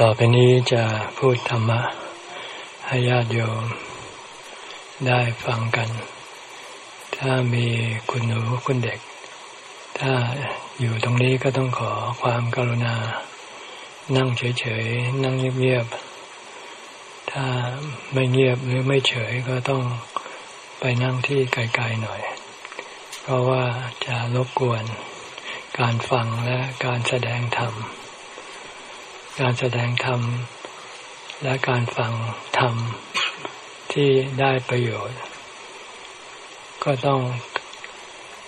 ต่อไปนี้จะพูดธรรมะ ให้ญาติโยม ได้ฟังกัน ถ้ามีคุณหนูคุณเด็ก ถ้าอยู่ตรงนี้ก็ต้องขอความกรุณา นั่งเฉยๆ นั่งเงียบๆ ถ้าไม่เงียบหรือไม่เฉยก็ต้องไปนั่งที่ไกลๆหน่อย เพราะว่าจะรบกวนการฟังและการแสดงธรรม การแสดงธรรม และการฟังธรรมที่ได้ประโยชน์ ก็ต้อง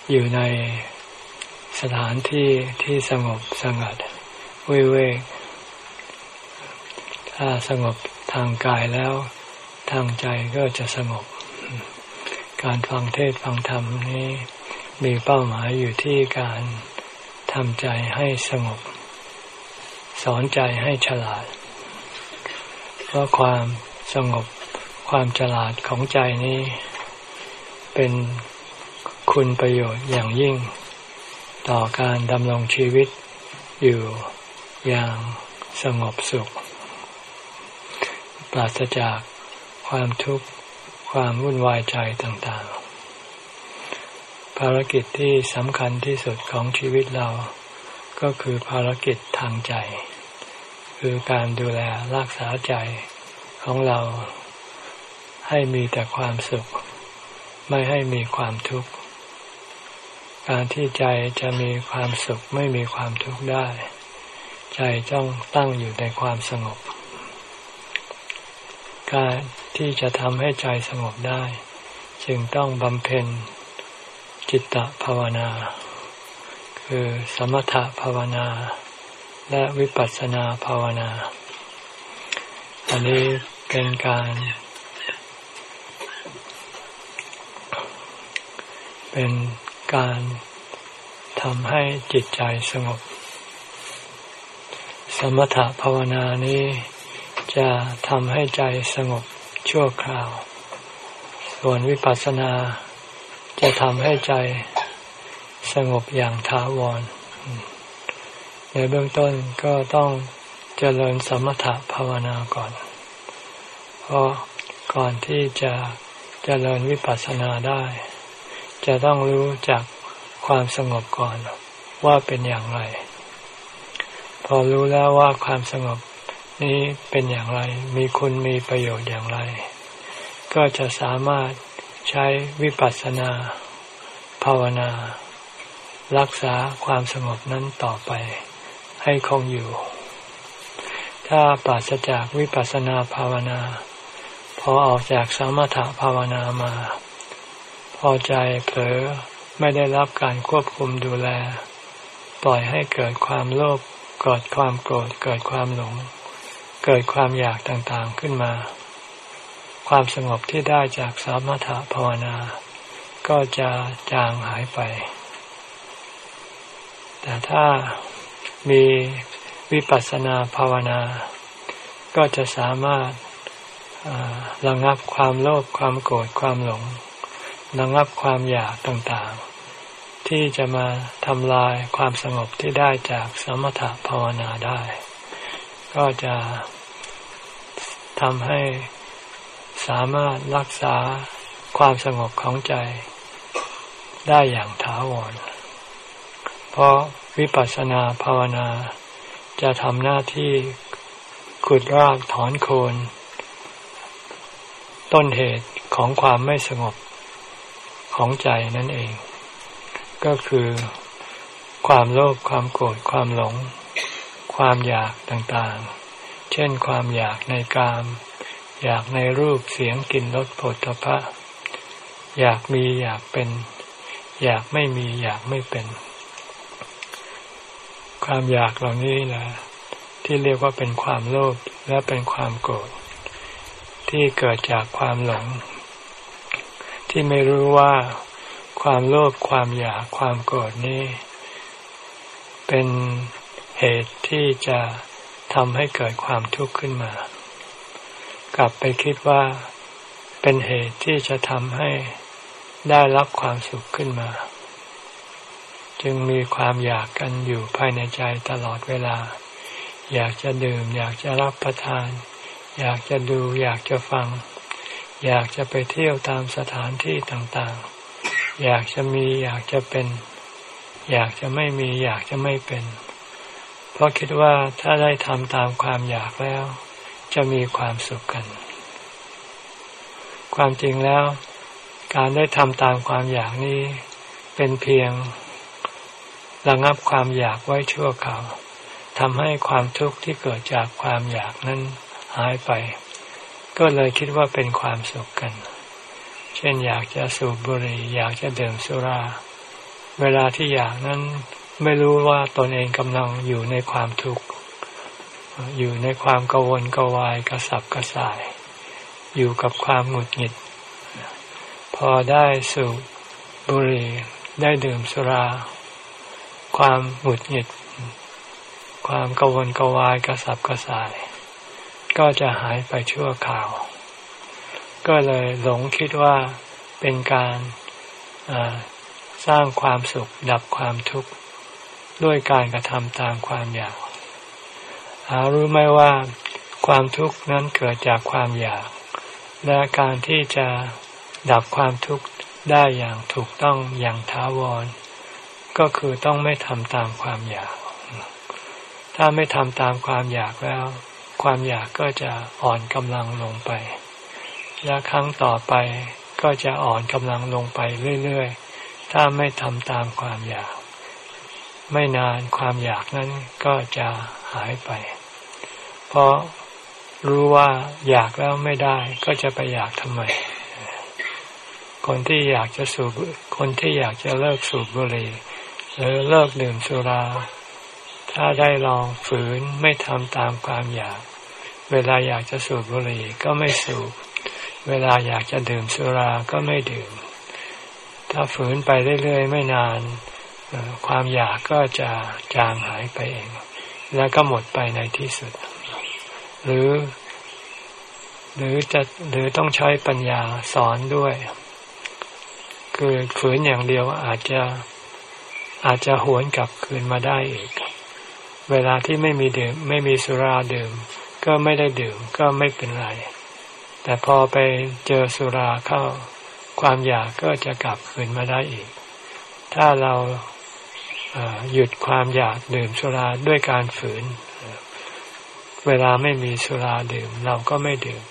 อยู่ในสถานที่ที่สงบสงัดวิเวก ถ้าสงบทางกายแล้วทางใจก็จะสงบ การฟังเทศฟังธรรมนี้มีเป้าหมายอยู่ที่การทำใจให้สงบ สอนใจให้ฉลาด เพราะความสงบความฉลาดของใจนี้ เป็นคุณประโยชน์อย่างยิ่ง ต่อการดำรงชีวิตอยู่อย่างสงบสุข ปราศจากความทุกข์ความวุ่นวายใจต่างๆ ภารกิจที่สำคัญที่สุดของชีวิตเรา ก็คือภารกิจทางใจ คือการดูแลรักษาใจของเราให้มีแต่ความสุข ไม่ให้มีความทุกข์ การที่ใจจะมีความสุขไม่มีความทุกข์ได้ ใจต้องตั้งอยู่ในความสงบ การที่จะทำให้ใจสงบได้ จึงต้องบำเพ็ญจิตตภาวนา คือสมถภาวนา และวิปัสสนาภาวนา อันนี้เป็นการ เป็นการทำให้จิตใจสงบ สมถภาวนานี้จะทำให้ใจสงบชั่วคราว ส่วนวิปัสสนาจะทำให้ใจ สงบอย่างถาวร ในเบื้องต้นก็ต้องเจริญสมถะภาวนาก่อน เพราะก่อนที่จะเจริญวิปัสสนาได้ จะต้องรู้จักความสงบก่อนว่าเป็นอย่างไร พอรู้แล้วว่าความสงบนี้เป็นอย่างไร มีคุณมีประโยชน์อย่างไร ก็จะสามารถใช้วิปัสสนาภาวนา รักษาความสงบนั้นต่อไป ให้คงอยู่ ถ้าปราศจากวิปัสสนาภาวนา พอออกจากสมถภาวนามา พอใจเผลอไม่ได้รับการควบคุมดูแล ปล่อยให้เกิดความโลภเกิดความโกรธเกิดความหลง เกิดความอยากต่างๆขึ้นมา ความสงบที่ได้จากสมถภาวนา ก็จะจางหายไป แต่ถ้ามีวิปัสสนาภาวนา ก็จะสามารถระงับความโลภความโกรธความหลงระงับความอยากต่างๆ ที่จะมาทำลายความสงบที่ได้จากสมถภาวนาได้ ก็จะทำให้สามารถรักษาความสงบของใจได้อย่างถาวร ราะวิปัสสนาภาวนา จะทำหน้าที่ขุดรากถอนโคน ต้นเหตุของความไม่สงบของใจนั่นเอง ก็คือความโลภความโกรธความหลง ความอยากต่างๆ เช่นความอยากในกาม อยากในรูปเสียงกลิ่นรสผลตภะอยากมีอยากเป็น อยากไม่มีอยากไม่เป็น ความอยากเหล่านี้แหละที่เรียกว่าเป็นความโลภและเป็นความโกรธที่เกิดจากความหลง ที่ไม่รู้ว่าความโลภความอยากความโกรธนี้ เป็นเหตุที่จะทำให้เกิดความทุกข์ขึ้นมา กลับไปคิดว่าเป็นเหตุที่จะทำให้ได้รับความสุขขึ้นมา จึงมีความอยากกันอยู่ภายในใจตลอดเวลา อยากจะดื่ม อยากจะรับประทาน อยากจะดู อยากจะฟัง อยากจะไปเที่ยวตามสถานที่ต่างๆ อยากจะมีอยากจะเป็น อยากจะไม่มีอยากจะไม่เป็น เพราะคิดว่าถ้าได้ทำตามความอยากแล้ว จะมีความสุขกัน ความจริงแล้ว การได้ทำตามความอยากนี้ เป็นเพียง ระงับความอยากไว้ชั่วคราวทำให้ความทุกข์ที่เกิดจากความอยากนั้นหายไป ก็เลยคิดว่าเป็นความสุขกัน เช่นอยากจะสูบบุหรี่อยากจะดื่มสุรา เวลาที่อยากนั้นไม่รู้ว่าตนเองกำลังอยู่ในความทุกข์ อยู่ในความกังวลกวายกระสับกระส่าย อยู่กับความหงุดหงิด พอได้สูบบุหรี่ได้ดื่มสุรา ความหงุดหงิด ความกังวลกวายกระสับกระส่าย ก็จะหายไปชั่วคราว ก็เลยหลงคิดว่าเป็นการสร้างความสุขดับความทุกข์ด้วยการกระทำตามความอยาก หารู้ไหมว่าความทุกข์นั้นเกิดจากความอยาก และการที่จะดับความทุกข์ได้อย่างถูกต้องอย่างท้าวร ก็คือต้องไม่ทำตามความอยาก ถ้าไม่ทำตามความอยากแล้ว ความอยากก็จะอ่อนกำลังลงไป และครั้งต่อไปก็จะอ่อนกำลังลงไปเรื่อยๆ ถ้าไม่ทำตามความอยาก ไม่นานความอยากนั้นก็จะหายไป เพราะรู้ว่าอยากแล้วไม่ได้ก็จะไปอยากทำไม คนที่อยากจะสูบคนที่อยากจะเลิกสูบบุหรี่ หรือเลิกดื่มสุรา ถ้าได้ลองฝืนไม่ทำตามความอยาก เวลาอยากจะสูบบุหรี่ก็ไม่สูบ เวลาอยากจะดื่มสุราก็ไม่ดื่ม ถ้าฝืนไปเรื่อยๆไม่นาน ความอยากก็จะจางหายไปเอง แล้วก็หมดไปในที่สุด หรือ หรือจะหรือต้องใช้ปัญญาสอนด้วย คือฝืนอย่างเดียวอาจจะ อาจจะหวนกลับคืนมาได้อีก เวลาที่ไม่มีดื่ม ไม่มีสุราดื่ม ก็ไม่ได้ดื่มก็ไม่เป็นไร แต่พอไปเจอสุราเข้า ความอยากก็จะกลับคืนมาได้อีก ถ้าเราหยุดความอยากดื่มสุราด้วยการฝืน เวลาไม่มีสุราดื่ม เราก็ไม่ดื่ม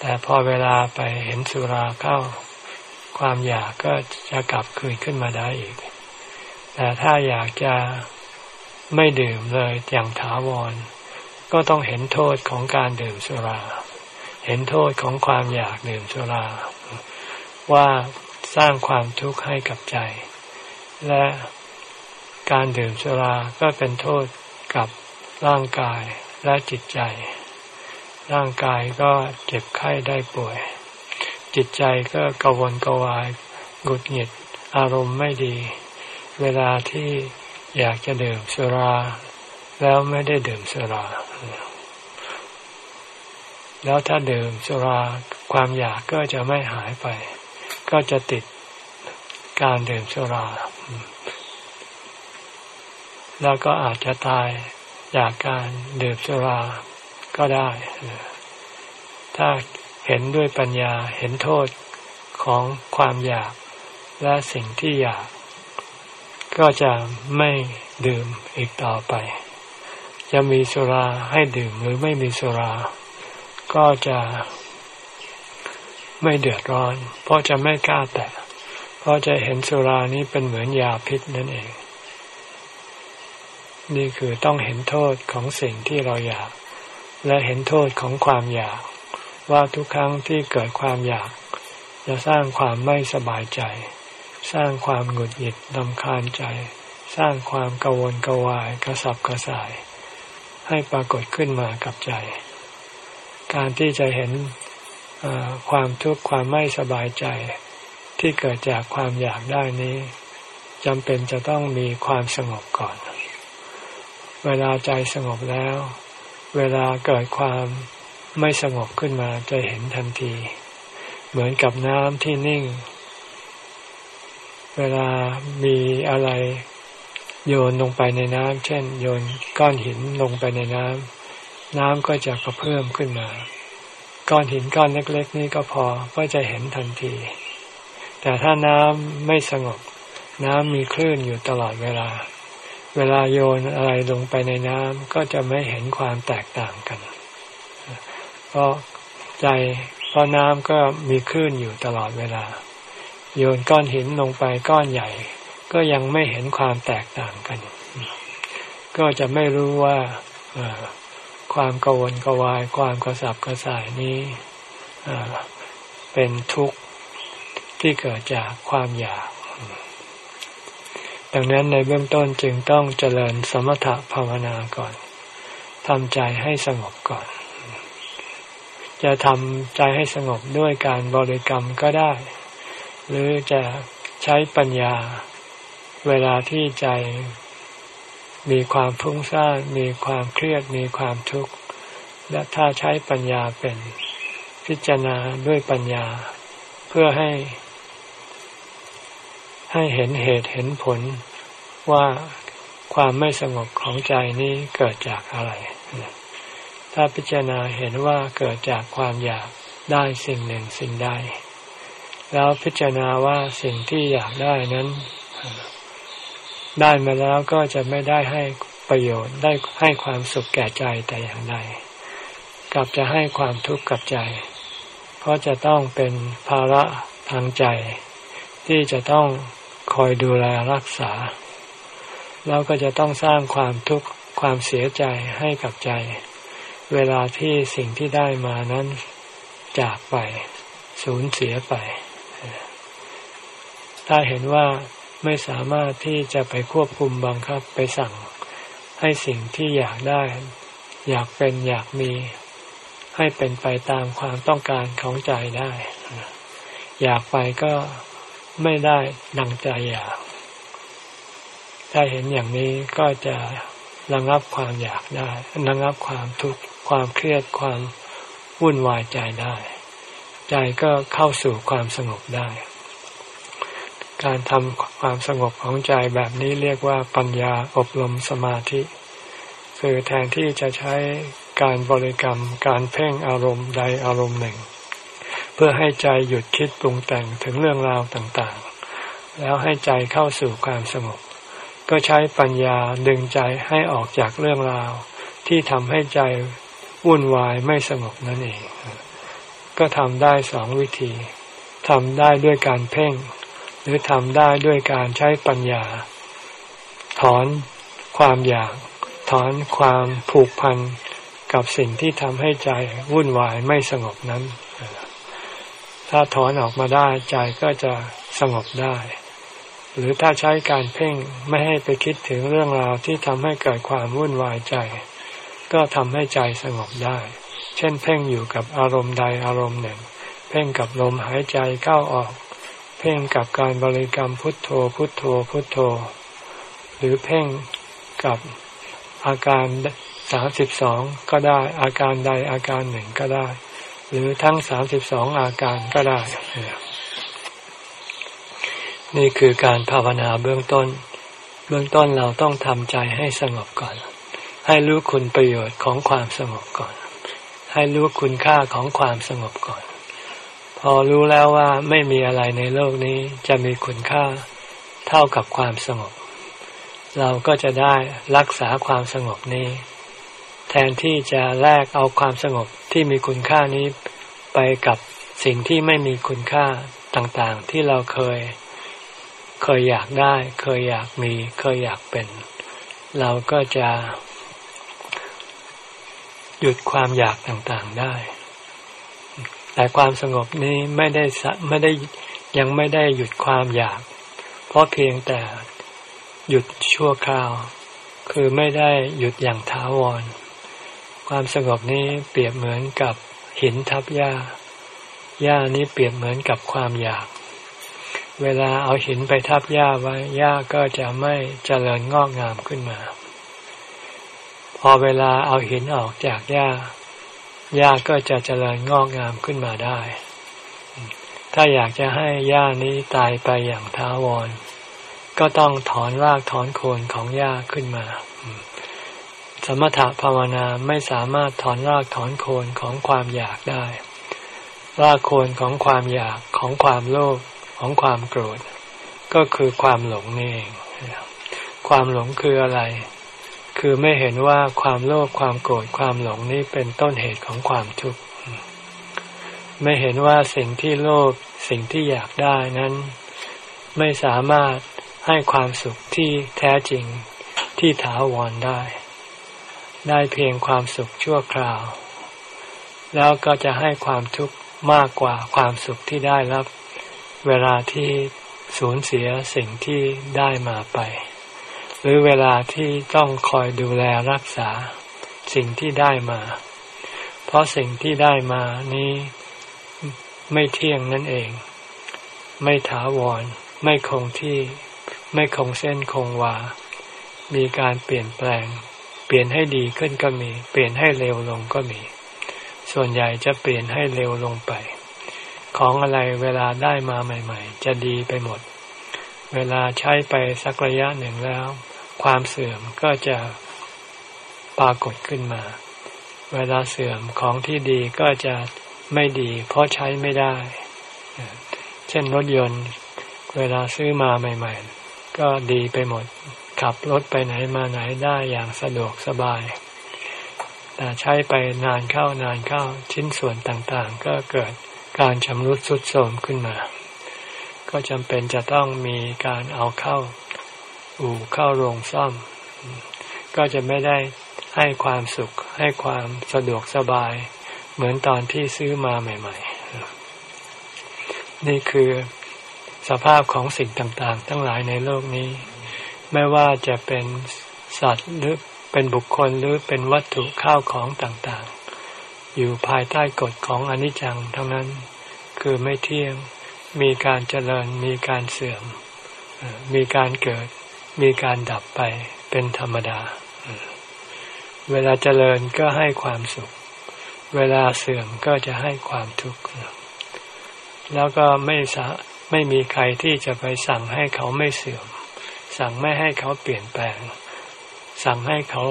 แต่พอเวลาไปเห็นสุราเข้า ความอยากก็จะกลับคืนขึ้นมาได้อีก แต่ถ้าอยากจะไม่ดื่มเลยอย่างถาวร ก็ต้องเห็นโทษของการดื่มสุรา เห็นโทษของความอยากดื่มสุรา ว่าสร้างความทุกข์ให้กับใจ และการดื่มสุราก็เป็นโทษกับร่างกายและจิตใจ ร่างกายก็เจ็บไข้ได้ป่วย จิตใจก็กวนกวายหงุดหงิดอารมณ์ไม่ดี เวลาที่อยากจะดื่มสุรา แล้วไม่ได้ดื่มสุรา แล้วถ้าดื่มสุราความอยากก็จะไม่หายไป ก็จะติดการดื่มสุรา แล้วก็อาจจะตายจากการดื่มสุราก็ได้ ถ้าเห็นด้วยปัญญาเห็นโทษของความอยากและสิ่งที่อยาก ก็จะไม่ดื่มอีกต่อไป จะมีสุราให้ดื่มหรือไม่มีสุรา ก็จะไม่เดือดร้อน เพราะจะไม่กล้าแตะเพราะจะเห็นสุรานี้เป็นเหมือนยาพิษนั่นเอง นี่คือต้องเห็นโทษของสิ่งที่เราอยาก และเห็นโทษของความอยาก ว่าทุกครั้งที่เกิดความอยาก จะสร้างความไม่สบายใจ สร้างความหงุดหงิดลำคาญใจ สร้างความกังวลกวายกระสับกระส่าย ให้ปรากฏขึ้นมากับใจ การที่จะเห็นความทุกข์ความไม่สบายใจ ที่เกิดจากความอยากได้นี้จำเป็นจะต้องมีความสงบก่อน เวลาใจสงบแล้ว เวลาเกิดความไม่สงบขึ้นมาจะเห็นทันที เหมือนกับน้ำที่นิ่ง เวลามีอะไรโยนลงไปในน้ำเช่น โยนก้อนหินลงไปในน้ำน้ำก็จะกระเพิ่มขึ้นมา ก้อนหินก้อนเล็ก ๆ นี่ก็พอก็จะเห็นทันที แต่ถ้าน้ำไม่สงบ น้ำมีคลื่นอยู่ตลอดเวลา เวลาโยนอะไรลงไปในน้ำก็จะไม่เห็นความแตกต่างกันเพราะใจเพราะน้ำก็มีคลื่นอยู่ตลอดเวลา โยนก้อนหินลงไปก้อนใหญ่ ก็ยังไม่เห็นความแตกต่างกัน ก็จะไม่รู้ว่าความกังวลกวาย ความกระสับกระส่ายนี้เป็นทุกข์ที่เกิดจากความอยาก ดังนั้นในเบื้องต้นจึงต้องเจริญสมถะภาวนาก่อนทำใจให้สงบก่อน จะทำใจให้สงบด้วยการบริกรรมก็ได้ หรือจะใช้ปัญญา เวลาที่ใจมีความฟุ้งซ่านมีความเครียดมีความทุกข์ และถ้าใช้ปัญญาเป็นพิจารณาด้วยปัญญา เพื่อให้ ให้เห็นเหตุเห็นผลว่าความไม่สงบของใจนี้เกิดจากอะไร ถ้าพิจารณาเห็นว่าเกิดจากความอยากได้สิ่งหนึ่งสิ่งใด แล้วพิจารณาว่าสิ่งที่อยากได้นั้น ได้มาแล้วก็จะไม่ได้ให้ประโยชน์ได้ให้ความสุขแก่ใจแต่อย่างใดกลับจะให้ความทุกข์กับใจ เพราะจะต้องเป็นภาระทางใจ ที่จะต้องคอยดูแลรักษา แล้วก็จะต้องสร้างความทุกข์ความเสียใจให้กับใจ เวลาที่สิ่งที่ได้มานั้นจากไปสูญเสียไป ถ้าเห็นว่าไม่สามารถที่จะไปควบคุมบังคับไปสั่ง ให้สิ่งที่อยากได้ อยากเป็นอยากมี ให้เป็นไปตามความต้องการของใจได้ อยากไปก็ไม่ได้ดังใจอยาก ถ้าเห็นอย่างนี้ก็จะระงับความอยากได้ระงับความทุกข์ความเครียดความวุ่นวายใจได้ ใจก็เข้าสู่ความสงบได้ การทำความสงบของใจแบบนี้เรียกว่าปัญญาอบรมสมาธิ คือแทนที่จะใช้การบริกรรมการเพ่งอารมณ์ใดอารมณ์หนึ่ง เพื่อให้ใจหยุดคิดปรุงแต่งถึงเรื่องราวต่างๆ แล้วให้ใจเข้าสู่ความสงบ ก็ใช้ปัญญาดึงใจให้ออกจากเรื่องราว ที่ทำให้ใจวุ่นวายไม่สงบนั่นเอง ก็ทำได้สองวิธีทำได้ด้วยการเพ่ง รือทำได้ด้วยการใช้ปัญญา ถอนความอยาก ถอนความผูกพันกับสิ่งที่ทำให้ใจวุ่นวายไม่สงบนั้น ถ้าถอนออกมาได้ใจก็จะสงบได้ หรือถ้าใช้การเพ่งไม่ให้ไปคิดถึงเรื่องราวที่ทำให้เกิดความวุ่นวายใจ ก็ทำให้ใจสงบได้ เช่นเพ่งอยู่กับอารมณ์ใดอารมณ์หนึ่ง เพ่งกับลมหายใจเข้าออก เพ่งกับการบริกรรมพุทโธพุทโธพุทโธ หรือเพ่งกับอาการสามสิบสองก็ได้อาการใดอาการหนึ่งก็ได้ หรือทั้งสามสิบสองอาการก็ได้ นี่คือการภาวนาเบื้องต้น เบื้องต้นเราต้องทำใจให้สงบก่อน ให้รู้คุณประโยชน์ของความสงบก่อน ให้รู้คุณค่าของความสงบก่อน พอรู้แล้วว่าไม่มีอะไรในโลกนี้จะมีคุณค่าเท่ากับความสงบ เราก็จะได้รักษาความสงบนี้ แทนที่จะแลกเอาความสงบที่มีคุณค่านี้ไปกับสิ่งที่ไม่มีคุณค่าต่างๆ ที่เราเคยเคยอยากได้ เคยอยากมี เคยอยากเป็น เราก็จะ หยุดความอยากต่างๆได้ แต่ความสงบนี้ไม่ได้ไม่ได้ยังไม่ได้หยุดความอยาก เพราะเพียงแต่หยุดชั่วคราว คือไม่ได้หยุดอย่างถาวร ความสงบนี้เปรียบเหมือนกับหินทับหญ้าหญ้านี้เปรียบเหมือนกับความอยาก เวลาเอาหินไปทับหญ้าไว้หญ้าก็จะไม่เจริญงอกงามขึ้นมา พอเวลาเอาหินออกจากหญ้า หญ้าก็จะเจริญงอกงามขึ้นมาได้ ถ้าอยากจะให้หญ้านี้ตายไปอย่างท้าวร ก็ต้องถอนรากถอนโคนของหญ้าขึ้นมา สมถะภาวนาไม่สามารถถอนรากถอนโคนของความอยากได้ รากโคนของความอยากของความโลภของความโกรธ ก็คือความหลงนี่เอง ความหลงคืออะไร คือไม่เห็นว่าความโลภความโกรธความหลงนี้เป็นต้นเหตุของความทุกข์ไม่เห็นว่าสิ่งที่โลภสิ่งที่อยากได้นั้น ไม่สามารถให้ความสุขที่แท้จริงที่ถาวรได้ ได้เพียงความสุขชั่วคราว แล้วก็จะให้ความทุกข์มากกว่าความสุขที่ได้รับ เวลาที่สูญเสียสิ่งที่ได้มาไป หรือเวลาที่ต้องคอยดูแลรักษาสิ่งที่ได้มา เพราะสิ่งที่ได้มานี้ไม่เที่ยงนั่นเอง ไม่ถาวร ไม่คงที่ไม่คงเส้นคงวา มีการเปลี่ยนแปลง เปลี่ยนให้ดีขึ้นก็มี เปลี่ยนให้เร็วลงก็มี ส่วนใหญ่จะเปลี่ยนให้เร็วลงไป ของอะไรเวลาได้มาใหม่ ๆ จะดีไปหมด เวลาใช้ไปสักระยะหนึ่งแล้ว ความเสื่อมก็จะปรากฏขึ้นมา เวลาเสื่อมของที่ดีก็จะไม่ดี เพราะใช้ไม่ได้ เช่นรถยนต์ เวลาซื้อมาใหม่ ๆ ก็ดีไปหมด ขับรถไปไหนมาไหนได้อย่างสะดวกสบาย แต่ใช้ไปนานเข้านานเข้าชิ้นส่วนต่างๆ ก็เกิดการชำรุดทรุดโทรมขึ้นมา ก็จำเป็นจะต้องมีการเอาเข้า อู่เข้าโรงซ่อม ก็จะไม่ได้ให้ความสุขให้ความสะดวกสบาย เหมือนตอนที่ซื้อมาใหม่ ๆ นี่คือสภาพของสิ่งต่างๆ ทั้งหลายในโลกนี้ ไม่ว่าจะเป็นสัตว์หรือเป็นบุคคลหรือเป็นวัตถุข้าวของต่างๆ อยู่ภายใต้กฎของอนิจจังทั้งนั้น คือไม่เที่ยง มีการเจริญมีการเสื่อม มีการเกิด มีการดับไปเป็นธรรมดา เวลาเจริญก็ให้ความสุข เวลาเสื่อมก็จะให้ความทุกข์ แล้วก็ไม่สะไม่มีใครที่จะไปสั่งให้เขาไม่เสื่อม สั่งไม่ให้เขาเปลี่ยนแปลง สั่งให้เขา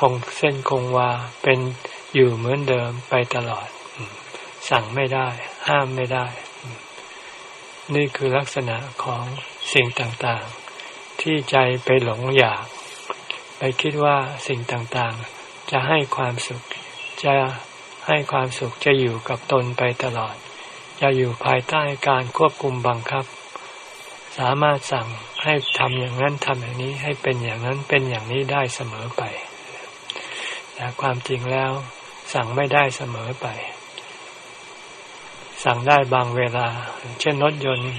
คงเส้นคงวาเป็นอยู่เหมือนเดิมไปตลอด สั่งไม่ได้ ห้ามไม่ได้ นี่คือลักษณะของสิ่งต่างๆ ที่ใจไปหลงอยาก ไปคิดว่าสิ่งต่างๆ จะให้ความสุข จะให้ความสุขจะอยู่กับตนไปตลอด จะอยู่ภายใต้การควบคุมบังคับ สามารถสั่งให้ทำอย่างนั้นทำอย่างนี้ให้เป็นอย่างนั้นเป็นอย่างนี้ได้เสมอไปแต่ความจริงแล้วสั่งไม่ได้เสมอไป สั่งได้บางเวลา เช่นรถยนต์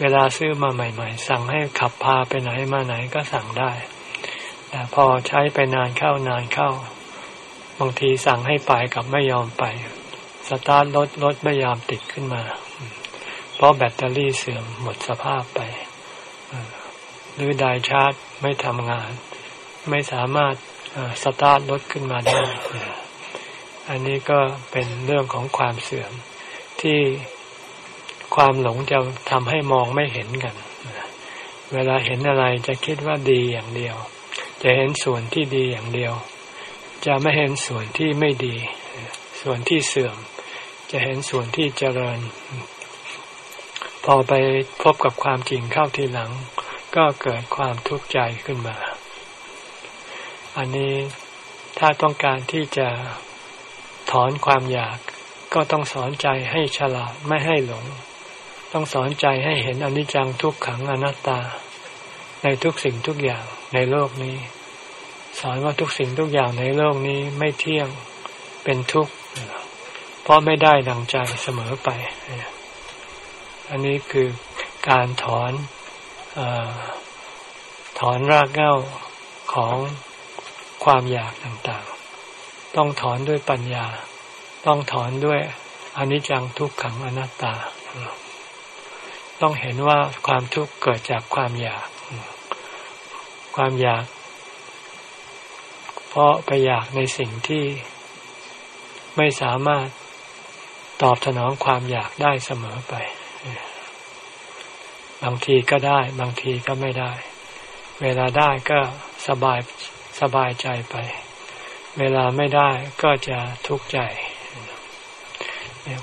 เวลาซื้อมาใหม่ ๆ สั่งให้ขับพาไปไหนมาไหนก็สั่งได้ แต่พอใช้ไปนานเข้านานเข้า บางทีสั่งให้ไปกับไม่ยอมไป สตาร์ทรถรถไม่ยอมติดขึ้นมา เพราะแบตเตอรี่เสื่อมหมดสภาพไป หรือไดชาร์จไม่ทำงาน ไม่สามารถสตาร์ทรถขึ้นมาได้ อันนี้ก็เป็นเรื่องของความเสื่อม ที่ความหลงจะทำให้มองไม่เห็นกัน เวลาเห็นอะไรจะคิดว่าดีอย่างเดียว จะเห็นส่วนที่ดีอย่างเดียว จะไม่เห็นส่วนที่ไม่ดี ส่วนที่เสื่อม จะเห็นส่วนที่เจริญ พอไปพบกับความจริงเข้าทีหลัง ก็เกิดความทุกข์ใจขึ้นมา อันนี้ถ้าต้องการที่จะถอนความอยาก ก็ต้องสอนใจให้ฉลาดไม่ให้หลง ต้องสอนใจให้เห็นอนิจจังทุกขังอนัตตา ในทุกสิ่งทุกอย่างในโลกนี้ สอนว่าทุกสิ่งทุกอย่างในโลกนี้ไม่เที่ยงเป็นทุกข์เพราะไม่ได้ดังใจเสมอไป อันนี้คือการถอนอถอนรากเหง้าของความอยากต่างๆ ต้องถอนด้วยปัญญา ต้องถอนด้วยอนิจจังทุกขังอนัตตา ต้องเห็นว่าความทุกข์เกิดจากความอยาก ความอยาก เพราะไปอยากในสิ่งที่ไม่สามารถตอบสนองความอยากได้เสมอไป บางทีก็ได้ บางทีก็ไม่ได้ เวลาได้ก็สบายสบายใจไป เวลาไม่ได้ก็จะทุกข์ใจ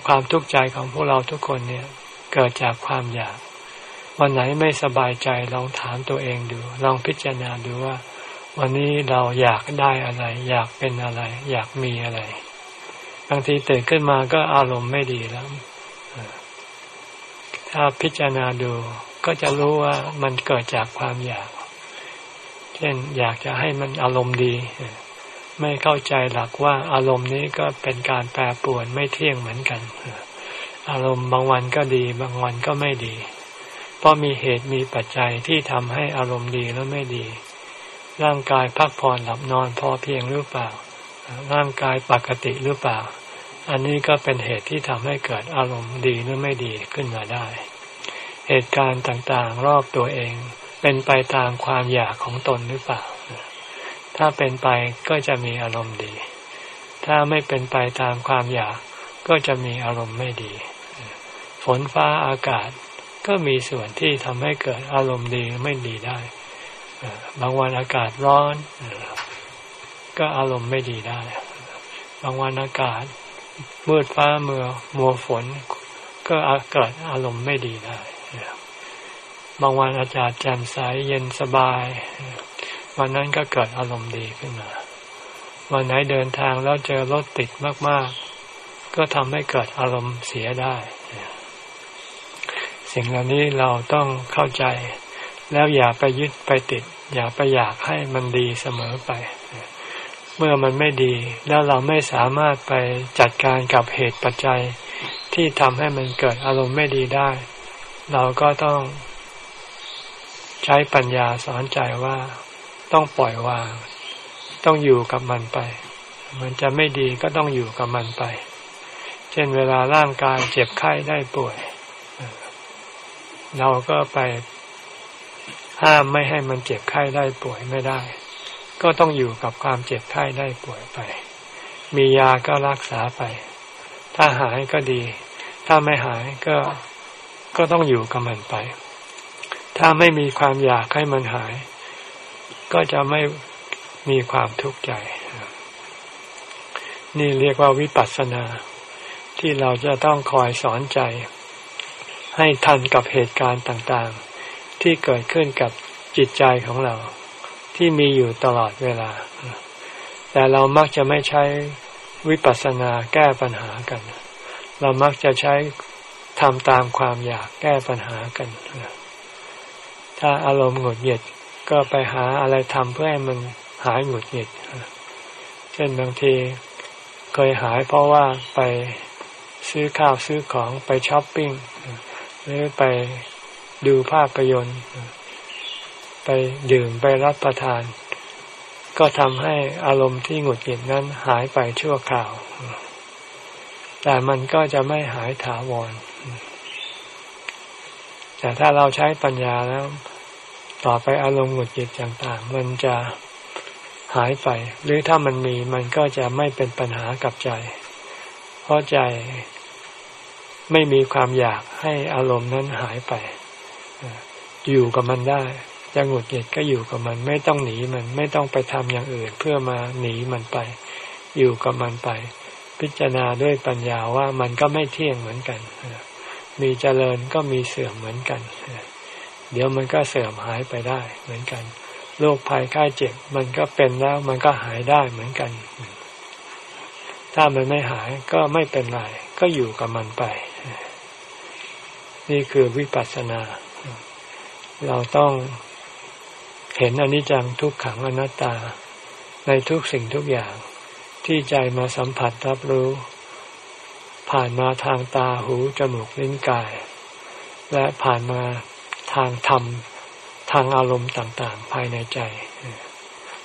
ความทุกข์ใจของพวกเราทุกคนเนี่ยเกิดจากความอยาก วันไหนไม่สบายใจลองถามตัวเองดู ลองพิจารณาดูว่า วันนี้เราอยากได้อะไร อยากเป็นอะไร อยากมีอะไร บางทีตื่นขึ้นมาก็อารมณ์ไม่ดีแล้ว ถ้าพิจารณาดู ก็จะรู้ว่ามันเกิดจากความอยาก เช่นอยากจะให้มันอารมณ์ดี ไม่เข้าใจหลักว่าอารมณ์นี้ก็เป็นการแปรปรวนไม่เที่ยงเหมือนกัน อารมณ์บางวันก็ดี บางวันก็ไม่ดี เพราะมีเหตุมีปัจจัยที่ทำให้อารมณ์ดีแล้วไม่ดี ร่างกายพักผ่อนหลับนอนพอเพียงหรือเปล่า ร่างกายปกติหรือเปล่า อันนี้ก็เป็นเหตุที่ทำให้เกิดอารมณ์ดีหรือไม่ดีขึ้นมาได้ เหตุการณ์ต่างๆรอบตัวเอง เป็นไปตามความอยากของตนหรือเปล่า ถ้าเป็นไปก็จะมีอารมณ์ดี ถ้าไม่เป็นไปตามความอยากก็จะมีอารมณ์ไม่ดี ฝนฟ้าอากาศก็มีส่วนที่ทำให้เกิดอารมณ์ดีไม่ดีได้ บางวันอากาศร้อน ก็อารมณ์ไม่ดีได้ บางวันอากาศมืดฟ้าเมื่อมัวฝน ก็เกิดอารมณ์ไม่ดีได้ บางวันอากาศแจ่มใสเย็นสบาย วันนั้นก็เกิดอารมณ์ดีขึ้นมา วันไหนเดินทางแล้วเจอรถติดมาก ๆ ก็ทำให้เกิดอารมณ์เสียได้ สิ่งเหล่านี้เราต้องเข้าใจ แล้วอย่าไปยึดไปติด อย่าไปอยากให้มันดีเสมอไป เมื่อมันไม่ดี แล้วเราไม่สามารถไปจัดการกับเหตุปัจจัย ที่ทำให้มันเกิดอารมณ์ไม่ดีได้ เราก็ต้องใช้ปัญญาสอนใจว่า ต้องปล่อยวาง ต้องอยู่กับมันไป มันจะไม่ดีก็ต้องอยู่กับมันไป เช่นเวลาร่างกายเจ็บไข้ได้ป่วย เราก็ไปห้ามไม่ให้มันเจ็บไข้ได้ป่วยไม่ได้ ก็ต้องอยู่กับความเจ็บไข้ได้ป่วยไป มียาก็รักษาไป ถ้าหายก็ดี ถ้าไม่หายก็ก็ต้องอยู่กับมันไป ถ้าไม่มีความอยากให้มันหาย ก็จะไม่มีความทุกข์ใจ นี่เรียกว่าวิปัสสนา ที่เราจะต้องคอยสอนใจ ให้ทันกับเหตุการณ์ต่างๆ ที่เกิดขึ้นกับจิตใจของเรา ที่มีอยู่ตลอดเวลา แต่เรามักจะไม่ใช้วิปัสสนาแก้ปัญหากัน เรามักจะใช้ทำตามความอยากแก้ปัญหากัน ถ้าอารมณ์หงุดหงิด ก็ไปหาอะไรทำเพื่อให้มันหายหงุดหงิด เช่นบางทีเคยหายเพราะว่าไปซื้อข้าวซื้อของไปช้อปปิ้งหรือไปดูภาพยนตร์ ไปดื่มไปรับประทาน ก็ทำให้อารมณ์ที่หงุดหงิดนั้นหายไปชั่วคราว แต่มันก็จะไม่หายถาวร แต่ถ้าเราใช้ปัญญาแล้ว ต่อไปอารมณ์หงุดหงิดต่างๆ มันจะหายไป หรือถ้ามันมีมันก็จะไม่เป็นปัญหากับใจ เพราะใจไม่มีความอยากให้อารมณ์นั้นหายไป อยู่กับมันได้จะหงุดหงิดก็อยู่กับมัน ไม่ต้องหนีมันไม่ต้องไปทำอย่างอื่น เพื่อมาหนีมันไป อยู่กับมันไป พิจารณาด้วยปัญญาว่ามันก็ไม่เที่ยงเหมือนกัน มีเจริญก็มีเสื่อมเหมือนกันเเดี๋ยวมันก็เสื่อมหายไปได้ เหมือนกันโรคภัยไข้เจ็บ มันก็เป็นแล้วมันก็หายได้เหมือนกัน ถ้ามันไม่หายก็ไม่เป็นไร ก็อยู่กับมันไป นี่คือวิปัสสนา เราต้องเห็นอนิจจังทุกขังอนัตตา ในทุกสิ่งทุกอย่าง ที่ใจมาสัมผัสรับรู้ ผ่านมาทางตาหูจมูกลิ้นกาย และผ่านมา ทางธรรมทางอารมณ์ต่าง ๆ ภายในใจ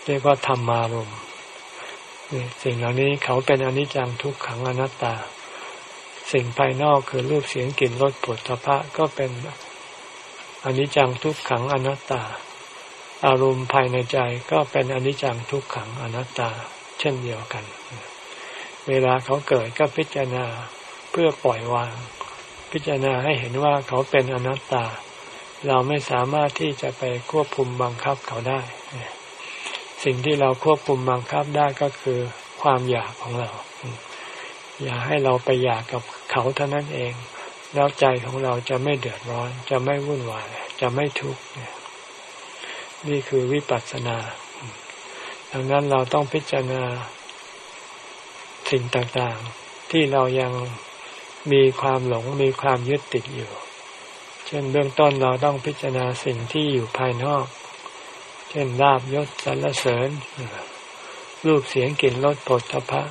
เรียกว่าธรรมารมณ์สิ่งเหล่านี้เขาเป็นอนิจจังทุกขังอนัตตา สิ่งภายนอกคือรูปเสียงกลิ่นรสปุถะพะก็เป็นอนิจจังทุกขังอนัตตา อารมณ์ภายในใจก็เป็นอนิจจังทุกขังอนัตตา เช่นเดียวกัน เวลาเขาเกิดก็พิจารณาเพื่อปล่อยวาง พิจารณาให้เห็นว่าเขาเป็นอนัตตา เราไม่สามารถที่จะไปควบคุมบังคับเขาได้ สิ่งที่เราควบคุมบังคับได้ก็คือความอยากของเรา อย่าให้เราไปอยากกับเขาเท่านั้นเอง แล้วใจของเราจะไม่เดือดร้อน จะไม่วุ่นวาย จะไม่ทุกข์นี่คือวิปัสสนา ดังนั้นเราต้องพิจารณาสิ่งต่างๆ ที่เรายังมีความหลงมีความยึดติดอยู่ เช่นเบื้องต้นเราต้องพิจารณาสิ่งที่อยู่ภายนอก เช่นลาบยศสรรเสริญรูปเสียงกลิ่นรสผลพระ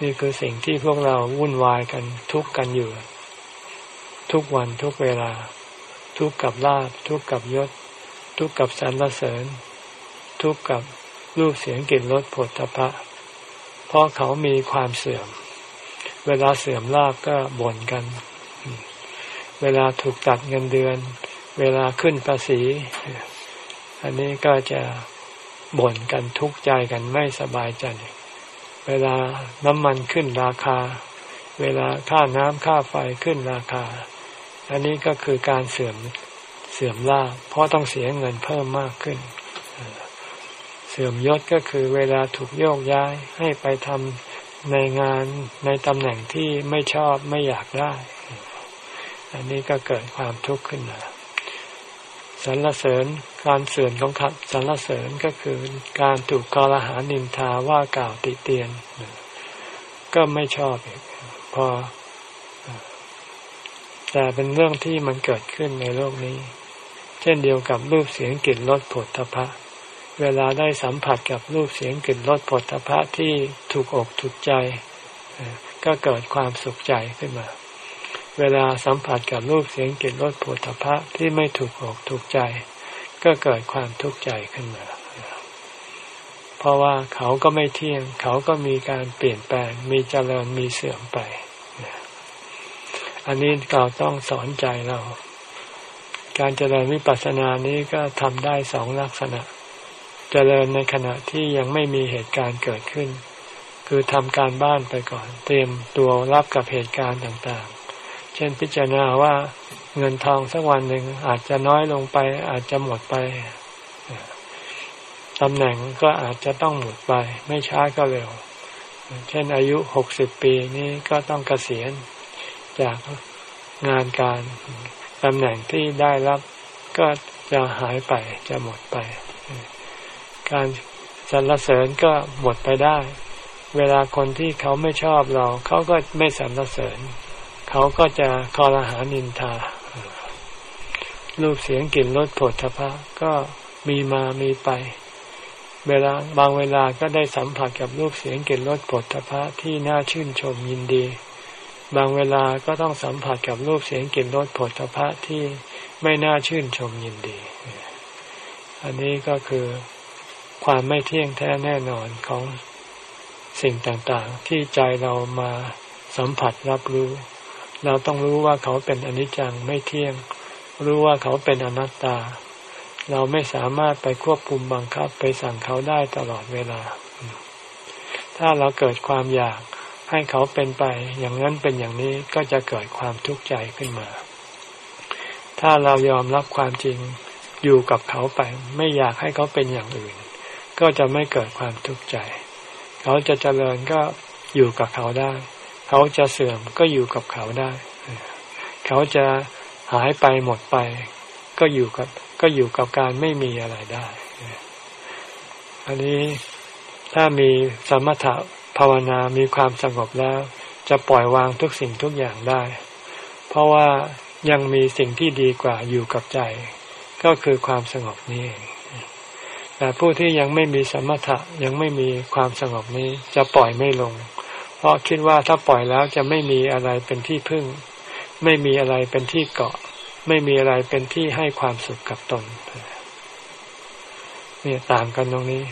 นี่คือสิ่งที่พวกเราวุ่นวายกันทุกกันอยู่ ทุกวันทุกเวลา ทุกกับลาบทุกกับยศ ทุกกับสรรเสริญ ทุกกับรูปเสียงกลิ่นรสผลพระเพราะเขามีความเสื่อม เวลาเสื่อมลาบก็บ่นกัน เวลาถูกตัดเงินเดือน เวลาขึ้นภาษี อันนี้ก็จะบ่นกันทุกข์ใจกันไม่สบายใจ เวลาน้ำมันขึ้นราคา เวลาค่าน้ำค่าไฟขึ้นราคา อันนี้ก็คือการเสื่อมเสื่อมลาภเพราะต้องเสียเงินเพิ่มมากขึ้น เสื่อมยศก็คือเวลาถูกโยกย้ายให้ไปทำในงานในตำแหน่งที่ไม่ชอบไม่อยากได้ อันนี้ก็เกิดความทุกข์ขึ้นมาสรรเสริญการเสื่อมของขับสรรเสริญก็คือการถูกกลหานินทาว่ากล่าวติเตียน ก็ไม่ชอบอีกพอ แต่เป็นเรื่องที่มันเกิดขึ้นในโลกนี้ เช่นเดียวกับรูปเสียงกลิ่นรสผลทพะ เวลาได้สัมผัสกับรูปเสียงกลิ่นรสผลทพะที่ถูกอกถูกใจ ก็เกิดความสุขใจขึ้นมา เวลาสัมผัสกับรูปเสียงกลิ่นรสผลิตภัณฑ์ที่ไม่ถูกอกถูกใจ ก็เกิดความทุกข์ใจขึ้นมา เพราะว่าเขาก็ไม่เที่ยง เขาก็มีการเปลี่ยนแปลง มีเจริญมีเสื่อมไป อันนี้เราต้องสอนใจเรา การเจริญวิปัสสนานี้ก็ทำได้สองลักษณะ เจริญในขณะที่ยังไม่มีเหตุการณ์เกิดขึ้น คือทำการบ้านไปก่อน เตรียมตัวรับกับเหตุการณ์ต่าง เช่นพิจารณาว่าเงินทองสักวันหนึ่งอาจจะน้อยลงไป อาจจะหมดไปตำแหน่งก็อาจจะต้องหมดไป ไม่ช้าก็เร็ว เช่นอายุหกสิบปีนี้ก็ต้องเกษียณจากงานการตำแหน่งที่ได้รับก็จะหายไปจะหมดไป การสรรเสริญก็หมดไปได้ เวลาคนที่เขาไม่ชอบเรา เขาก็ไม่สรรเสริญ เขาก็จะคอรหานินทารูปเสียงกลิ่นรสผลทพะก็มีมามีไป เวลาบางเวลาก็ได้สัมผัสกับรูปเสียงกลิ่นรสผลทพะที่น่าชื่นชมยินดี บางเวลาก็ต้องสัมผัสกับรูปเสียงกลิ่นรสผลทพะที่ไม่น่าชื่นชมยินดี อันนี้ก็คือความไม่เที่ยงแท้แน่นอนของสิ่งต่างๆ ที่ใจเรามาสัมผัสรับรู้ เราต้องรู้ว่าเขาเป็นอนิจจังไม่เที่ยง รู้ว่าเขาเป็นอนัตตา เราไม่สามารถไปควบคุมบังคับไปสั่งเขาได้ตลอดเวลา ถ้าเราเกิดความอยากให้เขาเป็นไป อย่างนั้นเป็นอย่างนี้ก็จะเกิดความทุกข์ใจขึ้นมา ถ้าเรายอมรับความจริงอยู่กับเขาไป ไม่อยากให้เขาเป็นอย่างอื่น ก็จะไม่เกิดความทุกข์ใจ เขาจะเจริญก็อยู่กับเขาได้ เขาจะเสื่อมก็อยู่กับเขาได้ เขาจะหายไปหมดไป ก็อยู่กับ ก็อยู่กับการไม่มีอะไรได้ อันนี้ถ้ามีสมถะภาวนา มีความสงบแล้ว จะปล่อยวางทุกสิ่งทุกอย่างได้ เพราะว่ายังมีสิ่งที่ดีกว่าอยู่กับใจ ก็คือความสงบนี้แต่ผู้ที่ยังไม่มีสมถะยังไม่มีความสงบนี้จะปล่อยไม่ลง ราะคิดว่าถ้าปล่อยแล้วจะไม่มีอะไรเป็นที่พึ่ง ไม่มีอะไรเป็นที่เกาะ ไม่มีอะไรเป็นที่ให้ความสุขกับตนเนี่ยต่างกันตรงนี้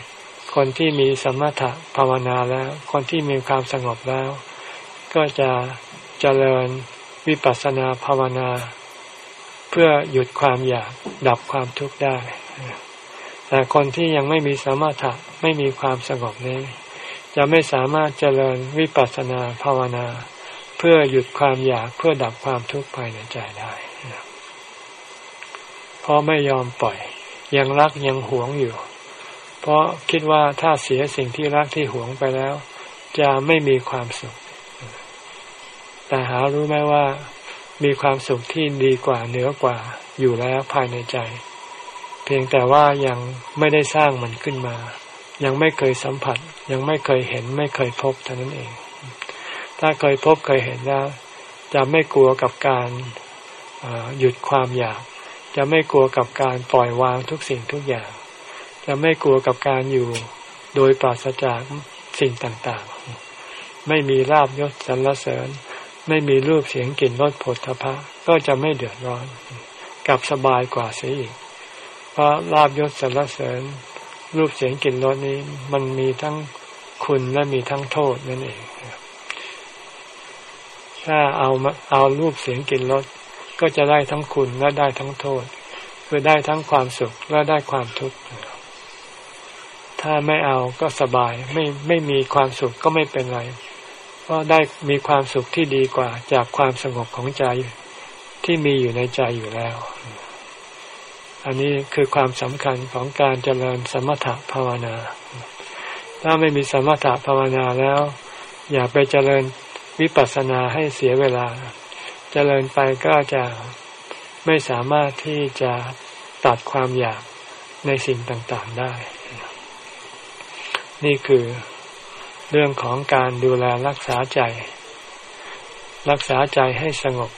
คนที่มีสมถะภาวนาแล้ว คนที่มีความสงบแล้ว ก็จะเจริญวิปัสสนาภาวนา เพื่อหยุดความอยากดับความทุกข์ได้ แต่คนที่ยังไม่มีสมถะไม่มีความสงบนี้ จะไม่สามารถเจริญวิปัสสนาภาวนา เพื่อหยุดความอยากเพื่อดับความทุกข์ภายในใจได้เพราะไม่ยอมปล่อย ยังรักยังหวงอยู่ เพราะคิดว่าถ้าเสียสิ่งที่รักที่หวงไปแล้ว จะไม่มีความสุข แต่หารู้ไหมว่า มีความสุขที่ดีกว่าเหนือกว่าอยู่แล้วภายในใจ เพียงแต่ว่ายังไม่ได้สร้างมันขึ้นมา ยังไม่เคยสัมผัส ยังไม่เคยเห็น ไม่เคยพบเท่านั้นเอง ถ้าเคยพบเคยเห็นแล้ว จะไม่กลัวกับการหยุดความอยาก จะไม่กลัวกับการปล่อยวางทุกสิ่งทุกอย่าง จะไม่กลัวกับการอยู่โดยปราศจากสิ่งต่างๆ ไม่มีลาบยศสรรเสริญ ไม่มีรูปเสียงกลิ่นรสผลทพะก็จะไม่เดือดร้อนกลับสบายกว่าเสียอีก เพราะลาบยศสรรเสริญ รูปเสียงกลิ่นรสนี้ มันมีทั้งคุณและมีทั้งโทษนั่นเอง ถ้าเอาเอารูปเสียงกลิ่นรสก็จะได้ทั้งคุณและได้ทั้งโทษ คือได้ทั้งความสุขและได้ความทุกข์ถ้าไม่เอาก็สบายไม่ไม่มีความสุขก็ไม่เป็นไรก็ได้มีความสุขที่ดีกว่าจากความสงบของใจที่มีอยู่ในใจอยู่แล้ว อันนี้คือความสำคัญของการเจริญสมถะภาวนา ถ้าไม่มีสมถะภาวนาแล้ว อย่าไปเจริญวิปัสสนาให้เสียเวลา เจริญไปก็จะไม่สามารถที่จะตัดความอยากในสิ่งต่างๆได้ นี่คือเรื่องของการดูแลรักษาใจ รักษาใจให้สงบ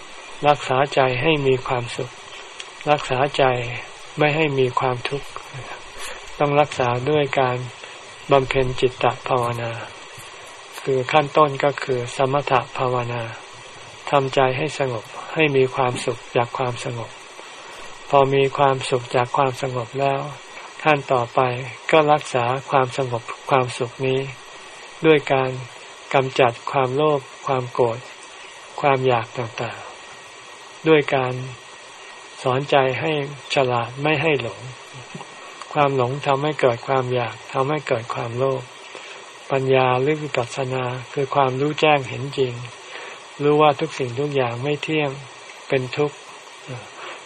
รักษาใจให้มีความสุข รักษาใจ ไม่ให้มีความทุกข์ ต้องรักษาด้วยการบำเพ็ญจิตตภาวนา คือขั้นต้นก็คือสมถภาวนาทำใจให้สงบให้มีความสุขจากความสงบ พอมีความสุขจากความสงบแล้ว ขั้นต่อไปก็รักษาความสงบความสุขนี้ ด้วยการกำจัดความโลภความโกรธความอยากต่างๆ ด้วยการ อนใจให้ฉลาดไม่ให้หลง ความหลงทำให้เกิดความอยากทำให้เกิดความโลภปัญญาหรือวิปัสสนาคือความรู้แจ้งเห็นจริง รู้ว่าทุกสิ่งทุกอย่างไม่เที่ยงเป็นทุกข์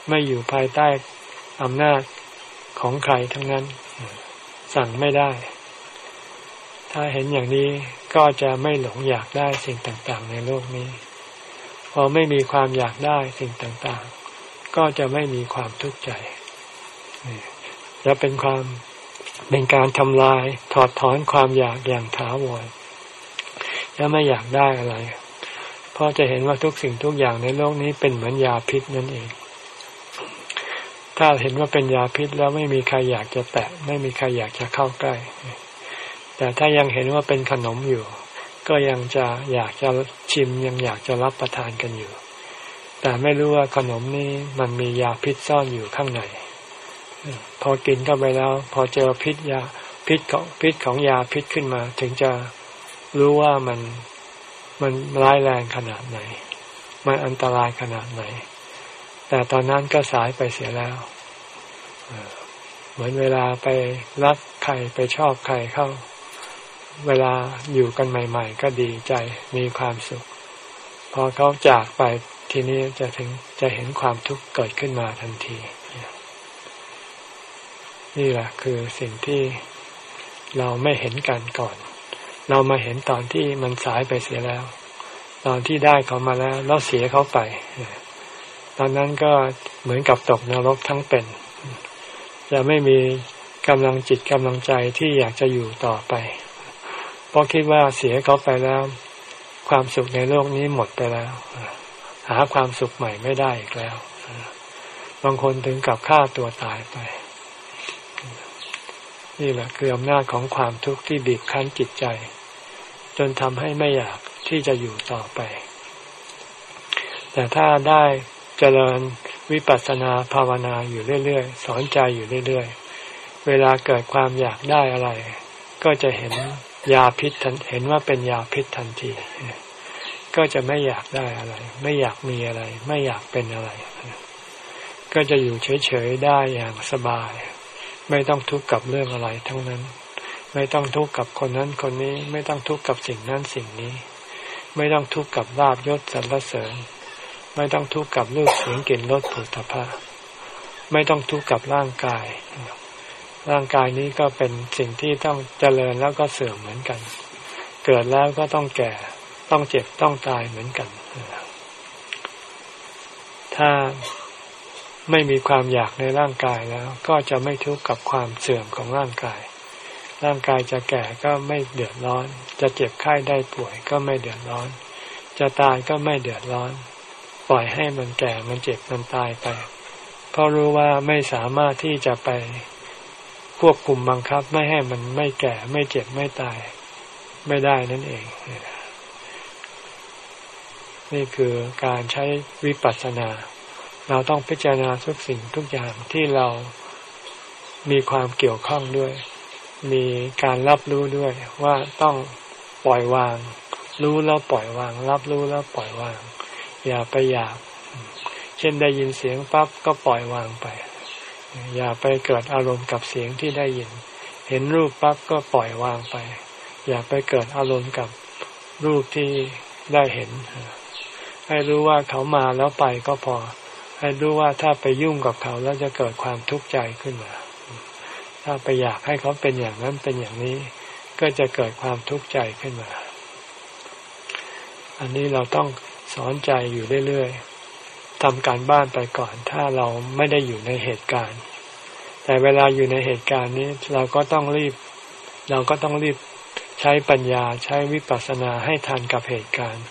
ไม่อยู่ภายใต้อำนาจของใครทั้งนั้น สั่งไม่ได้ ถ้าเห็นอย่างนี้ก็จะไม่หลงอยากได้สิ่งต่างๆ ในโลกนี้ พอไม่มีความอยากได้สิ่งต่างๆ ก็จะไม่มีความทุกข์ใจจะเป็นความเป็นการทำลายถอดถอนความอยากอย่างถาวรจะไม่อยากได้อะไร เพราะจะเห็นว่าทุกสิ่งทุกอย่างในโลกนี้เป็นเหมือนยาพิษนั่นเอง ถ้าเห็นว่าเป็นยาพิษแล้วไม่มีใครอยากจะแตะ ไม่มีใครอยากจะเข้าใกล้ แต่ถ้ายังเห็นว่าเป็นขนมอยู่ ก็ยังจะอยากจะชิมยังอยากจะรับประทานกันอยู่ แต่ไม่รู้ว่าขนมนี้มันมียาพิษซ่อนอยู่ข้างในพอกินเข้าไปแล้ว พอเจอพิษยาพิษของพิษของยาพิษขึ้นมา ถึงจะรู้ว่ามันมันร้ายแรงขนาดไหน มันอันตรายขนาดไหน แต่ตอนนั้นก็สายไปเสียแล้วเหมือนเวลาไปรักใครไปชอบใครเข้า เวลาอยู่กันใหม่ ๆ ก็ดีใจมีความสุข พอเขาจากไป ทีนี้จะถึงจะเห็นความทุกข์เกิดขึ้นมาทันที นี่แหละคือสิ่งที่เราไม่เห็นกันก่อน เรามาเห็นตอนที่มันสายไปเสียแล้ว ตอนที่ได้เขามาแล้วแล้วเสียเขาไป ตอนนั้นก็เหมือนกับตกนรกทั้งเป็น จะไม่มีกำลังจิตกำลังใจที่อยากจะอยู่ต่อไป เพราะคิดว่าเสียเขาไปแล้ว ความสุขในโลกนี้หมดไปแล้ว หาความสุขใหม่ไม่ได้อีกแล้ว บางคนถึงกับฆ่าตัวตายไป นี่แหละคืออำนาจของความทุกข์ที่บีบคั้นจิตใจ จนทำให้ไม่อยากที่จะอยู่ต่อไป แต่ถ้าได้เจริญวิปัสสนาภาวนาอยู่เรื่อยๆ สอนใจอยู่เรื่อยๆ เวลาเกิดความอยากได้อะไร ก็จะเห็นยาพิษเห็นว่าเป็นยาพิษทันที ก็จะไม่อยากได้อะไร ไม่อยากมีอะไร ไม่อยากเป็นอะไร ก็จะอยู่เฉยๆได้อย่างสบาย ไม่ต้องทุกข์กับเรื่องอะไรทั้งนั้น ไม่ต้องทุกข์กับคนนั้นคนนี้ ไม่ต้องทุกข์กับสิ่งนั้นสิ่งนี้ ไม่ต้องทุกข์กับลาบยศสรรเสริญ ไม่ต้องทุกข์กับรูปเสียงกลิ่นรสผลิตภัณฑ์ไม่ต้องทุกข์กับร่างกาย ร่างกายนี้ก็เป็นสิ่งที่ต้องเจริญแล้วก็เสื่อมเหมือนกัน เกิดแล้วก็ต้องแก่ ต้องเจ็บต้องตายเหมือนกัน ถ้าไม่มีความอยากในร่างกายแล้ว ก็จะไม่ทุกข์กับความเสื่อมของร่างกาย ร่างกายจะแก่ก็ไม่เดือดร้อน จะเจ็บไข้ได้ป่วยก็ไม่เดือดร้อน จะตายก็ไม่เดือดร้อน ปล่อยให้มันแก่มันเจ็บมันตายไป เพราะรู้ว่าไม่สามารถที่จะไปควบคุมบังคับไม่ให้มันไม่แก่ไม่เจ็บไม่ตายไม่ได้นั่นเอง นี่คือการใช้วิปัสสนา เราต้องพิจารณาทุกสิ่งทุกอย่างที่เรามีความเกี่ยวข้องด้วย มีการรับรู้ด้วยว่าต้องปล่อยวาง รู้แล้วปล่อยวาง รับรู้แล้วปล่อยวาง อย่าไปอยาก เช่นได้ยินเสียงปั๊บก็ปล่อยวางไป อย่าไปเกิดอารมณ์กับเสียงที่ได้ยิน เห็นรูปปั๊บก็ปล่อยวางไป อย่าไปเกิดอารมณ์กับรูปที่ได้เห็น ให้รู้ว่าเขามาแล้วไปก็พอ ให้รู้ว่าถ้าไปยุ่งกับเขาแล้วจะเกิดความทุกข์ใจขึ้นมา ถ้าไปอยากให้เขาเป็นอย่างนั้นเป็นอย่างนี้ ก็จะเกิดความทุกข์ใจขึ้นมา อันนี้เราต้องสอนใจอยู่เรื่อยๆทำการบ้านไปก่อน ถ้าเราไม่ได้อยู่ในเหตุการณ์ แต่เวลาอยู่ในเหตุการณ์นี้เราก็ต้องรีบ เราก็ต้องรีบใช้ปัญญาใช้วิปัสสนาให้ทันกับเหตุการณ์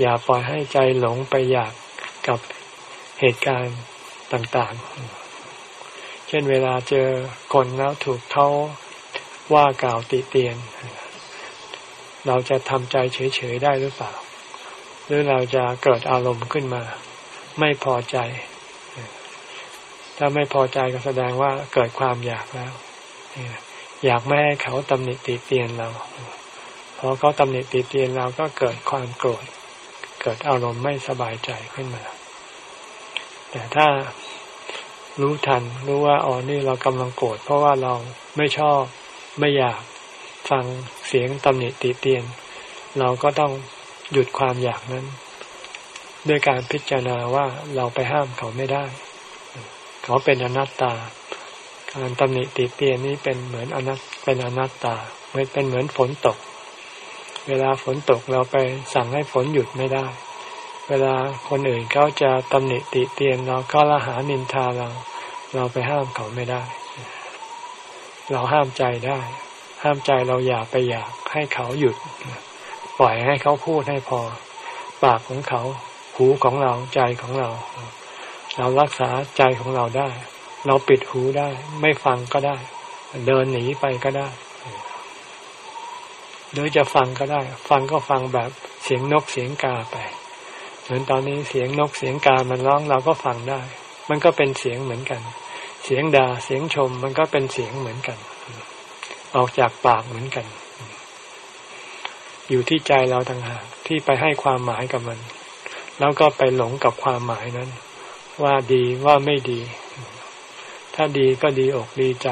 อย่าปล่อยให้ใจหลงไปอยากกับเหตุการณ์ต่างๆ เช่นเวลาเจอคนแล้วถูกเขาว่ากล่าวติเตียน เราจะทำใจเฉยๆได้หรือเปล่า หรือเราจะเกิดอารมณ์ขึ้นมา ไม่พอใจ ถ้าไม่พอใจก็แสดงว่าเกิดความอยากแล้ว อยากไม่ให้เขาตำหนิติเตียนเราพอเขาตำหนิติเตียนเราก็เกิดความโกรธ กิดอารมณ์ไม่สบายใจขึ้นมา แต่ถ้ารู้ทันรู้ว่าอ๋อนี่เรากำลังโกรธเพราะว่าเราไม่ชอบไม่อยากฟังเสียงตำหนิติเตียน เราก็ต้องหยุดความอยากนั้น ด้วยการพิจารณาว่าเราไปห้ามเขาไม่ได้ เขาเป็นอนัตตา การตำหนิติเตียนนี้เป็นเหมือนอนัตเป็นอนัตตาไม่เป็นเหมือนฝนตก เวลาฝนตกเราไปสั่งให้ฝนหยุดไม่ได้ เวลาคนอื่นเขาจะตำหนิติเตียนเราก็ละหานินทาเรา เราไปห้ามเขาไม่ได้ เราห้ามใจได้ ห้ามใจเราอย่าไปอยากให้เขาหยุด ปล่อยให้เขาพูดให้พอ ปากของเขา หูของเราใจของเรา เรารักษาใจของเราได้ เราปิดหูได้ ไม่ฟังก็ได้ เดินหนีไปก็ได้ หรือจะฟังก็ได้ ฟังก็ฟังแบบเสียงนกเสียงกาไปเหมือนตอนนี้เสียงนกเสียงกามันร้องเราก็ฟังได้ มันก็เป็นเสียงเหมือนกัน เสียงด่าเสียงชม มันก็เป็นเสียงเหมือนกัน ออกจากปากเหมือนกัน อยู่ที่ใจเราต่างหากที่ไปให้ความหมายกับมัน แล้วก็ไปหลงกับความหมายนั้น ว่าดีว่าไม่ดี ถ้าดีก็ดีอกดีใจ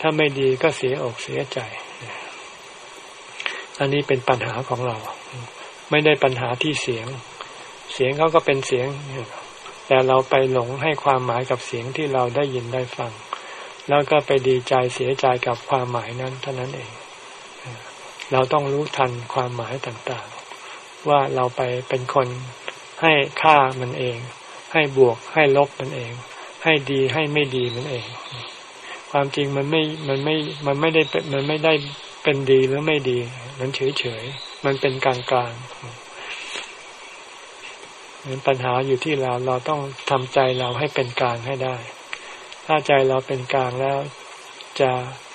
ถ้าไม่ดีก็เสียอกเสียใจ อันนี้เป็นปัญหาของเรา ไม่ได้ปัญหาที่เสียง เสียงเขาก็เป็นเสียง แต่เราไปหลงให้ความหมายกับเสียงที่เราได้ยินได้ฟัง แล้วก็ไปดีใจเสียใจกับความหมายนั้นเท่านั้นเอง เราต้องรู้ทันความหมายต่างๆ ว่าเราไปเป็นคนให้ค่ามันเอง ให้บวกให้ลบมันเอง ให้ดีให้ไม่ดีมันเอง ความจริงมันไม่มันไม่มันไม่ได้มันไม่ได้ เป็นดีหรือไม่ดี มันเฉยๆมันเป็นกลางๆปัญหาอยู่ที่เราเราต้องทำใจเราให้เป็นกลางให้ได้ ถ้าใจเราเป็นกลางแล้ว จะ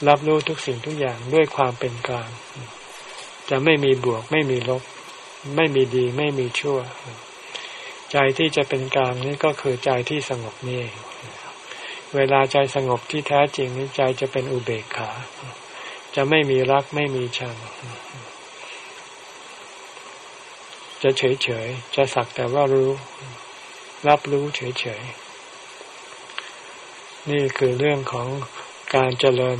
รับรู้ทุกสิ่งทุกอย่างด้วยความเป็นกลาง จะไม่มีบวก ไม่มีลบ ไม่มีดี ไม่มีชั่ว ใจที่จะเป็นกลางนี่ก็คือใจที่สงบนี่เองเวลาใจสงบที่แท้จริงนี่ใจจะเป็นอุเบกขา จะไม่มีรักไม่มีชัง จะเฉยเฉยจะสักแต่ว่ารู้ รับรู้เฉยเฉยนี่คือเรื่องของการเจริญ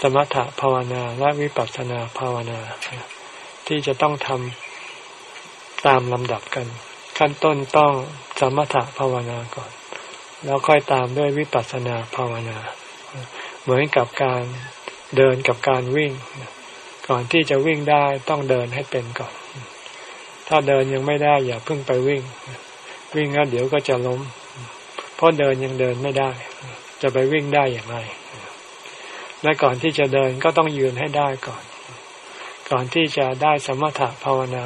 สมถะภาวนาและวิปัสสนาภาวนา ที่จะต้องทำตามลำดับกัน ขั้นต้นต้องสมถะภาวนาก่อน แล้วค่อยตามด้วยวิปัสสนาภาวนา เหมือนกับการ เดินกับการวิ่ง ก่อนที่จะวิ่งได้ต้องเดินให้เป็นก่อน ถ้าเดินยังไม่ได้ อย่าเพิ่งไปวิ่ง วิ่งแล้วเดี๋ยวก็จะล้ม เพราะเดินยังเดินไม่ได้ จะไปวิ่งได้อย่างไร และก่อนที่จะเดินก็ต้องยืนให้ได้ก่อน ก่อนที่จะได้สมถะภาวนา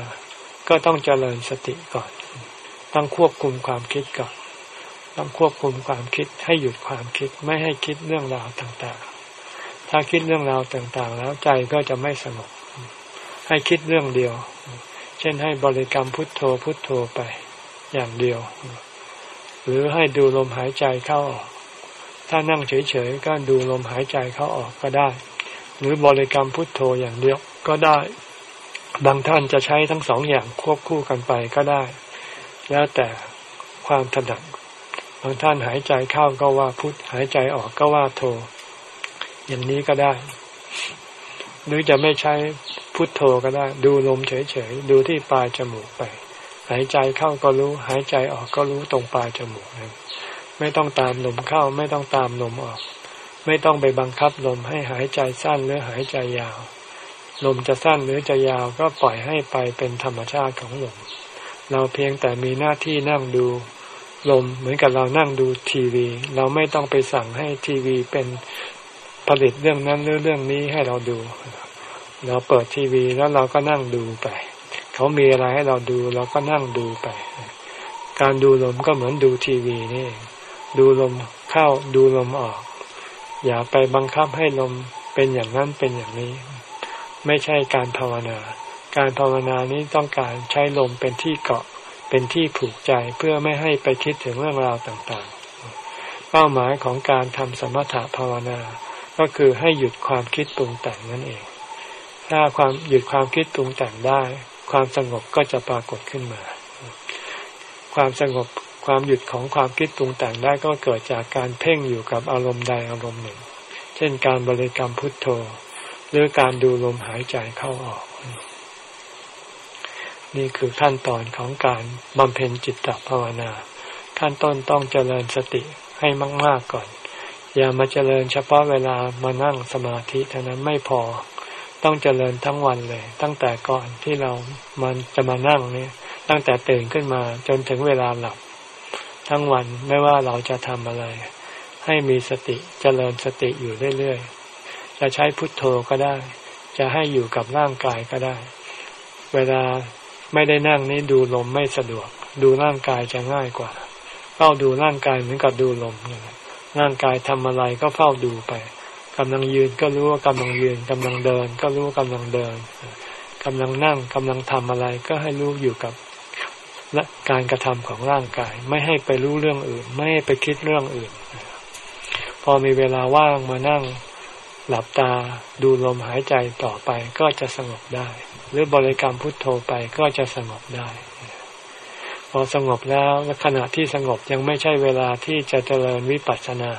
ก็ต้องเจริญสติก่อน ต้องควบคุมความคิดก่อน ต้องควบคุมความคิดให้หยุดความคิดไม่ให้คิดเรื่องราวต่างๆ ถ้าคิดเรื่องราวต่างๆ แล้วใจก็จะไม่สงบให้คิดเรื่องเดียว เช่นให้บริกรรมพุทโธพุทโธไปอย่างเดียว หรือให้ดูลมหายใจเข้าออกถ้านั่งเฉยๆก็ดูลมหายใจเข้าออกก็ได้ หรือบริกรรมพุทโธอย่างเดียวก็ได้ บางท่านจะใช้ทั้งสองอย่างควบคู่กันไปก็ได้ แล้วแต่ความถนัดบางท่านหายใจเข้าก็ว่าพุทหายใจออกก็ว่าโท อย่างนี้ก็ได้ หรือจะไม่ใช้พุทโธก็ได้ ดูลมเฉยๆ ดูที่ปลายจมูกไป หายใจเข้าก็รู้ หายใจออกก็รู้ตรงปลายจมูกนะไม่ต้องตามลมเข้า ไม่ต้องตามลมออก ไม่ต้องไปบังคับลมให้หายใจสั้นหรือหายใจยาว ลมจะสั้นหรือจะยาวก็ปล่อยให้ไปเป็นธรรมชาติของลม เราเพียงแต่มีหน้าที่นั่งดูลมเหมือนกับเรานั่งดูทีวี เราไม่ต้องไปสั่งให้ทีวีเป็น ผลิตเรื่องนั้นหรือเรื่องนี้ให้เราดู เราเปิดทีวีแล้วเราก็นั่งดูไป เขามีอะไรให้เราดูเราก็นั่งดูไป การดูลมก็เหมือนดูทีวีนี่ ดูลมเข้าดูลมออก อย่าไปบังคับให้ลมเป็นอย่างนั้นเป็นอย่างนี้ ไม่ใช่การภาวนา การภาวนานี้ต้องการใช้ลมเป็นที่เกาะเป็นที่ผูกใจเพื่อไม่ให้ไปคิดถึงเรื่องราวต่างๆ เป้าหมายของการทำสมถะภาวนา ก็คือให้หยุดความคิดปรุงแต่งนั่นเอง ถ้าความหยุดความคิดปรุงแต่งได้ ความสงบก็จะปรากฏขึ้นมา ความสงบความหยุดของความคิดปรุงแต่งได้ก็เกิดจากการเพ่งอยู่กับอารมณ์ใดอารมณ์หนึ่ง เช่นการบริกรรมพุทโธ หรือการดูลมหายใจเข้าออก นี่คือขั้นตอนของการบำเพ็ญจิตตภาวนา ขั้นต้นต้องเจริญสติให้มาก ๆก่อน อย่ามาเจริญเฉพาะเวลามานั่งสมาธิเท่านั้นไม่พอ ต้องเจริญทั้งวันเลย ตั้งแต่ก่อนที่เรามันจะมานั่งเนี่ย ตั้งแต่ตื่นขึ้นมาจนถึงเวลาหลับ ทั้งวันไม่ว่าเราจะทำอะไร ให้มีสติเจริญสติอยู่เรื่อยๆจะใช้พุทโธก็ได้ จะให้อยู่กับร่างกายก็ได้ เวลาไม่ได้นั่งนี้ดูลมไม่สะดวก ดูร่างกายจะง่ายกว่าเฝ้าดูร่างกายเหมือนกับดูลมเนี่ย ร่างกายทำอะไรก็เฝ้าดูไปกำลังยืนก็รู้ว่ากำลังยืนกำลังเดิน ก็รู้ว่ากำลังเดินกำลังนั่งกำลังทำอะไรก็ให้รู้อยู่กับและการกระทำของร่างกาย ไม่ให้ไปรู้เรื่องอื่น ไม่ให้ไปคิดเรื่องอื่น พอมีเวลาว่างมานั่งหลับตาดูลมหายใจต่อไปก็จะสงบได้ หรือบริกรรมพุทโธไปก็จะสงบได้ อสงบแล้วขณะที่สงบยังไม่ใช่เวลาที่จะเจริญวิปัสสนา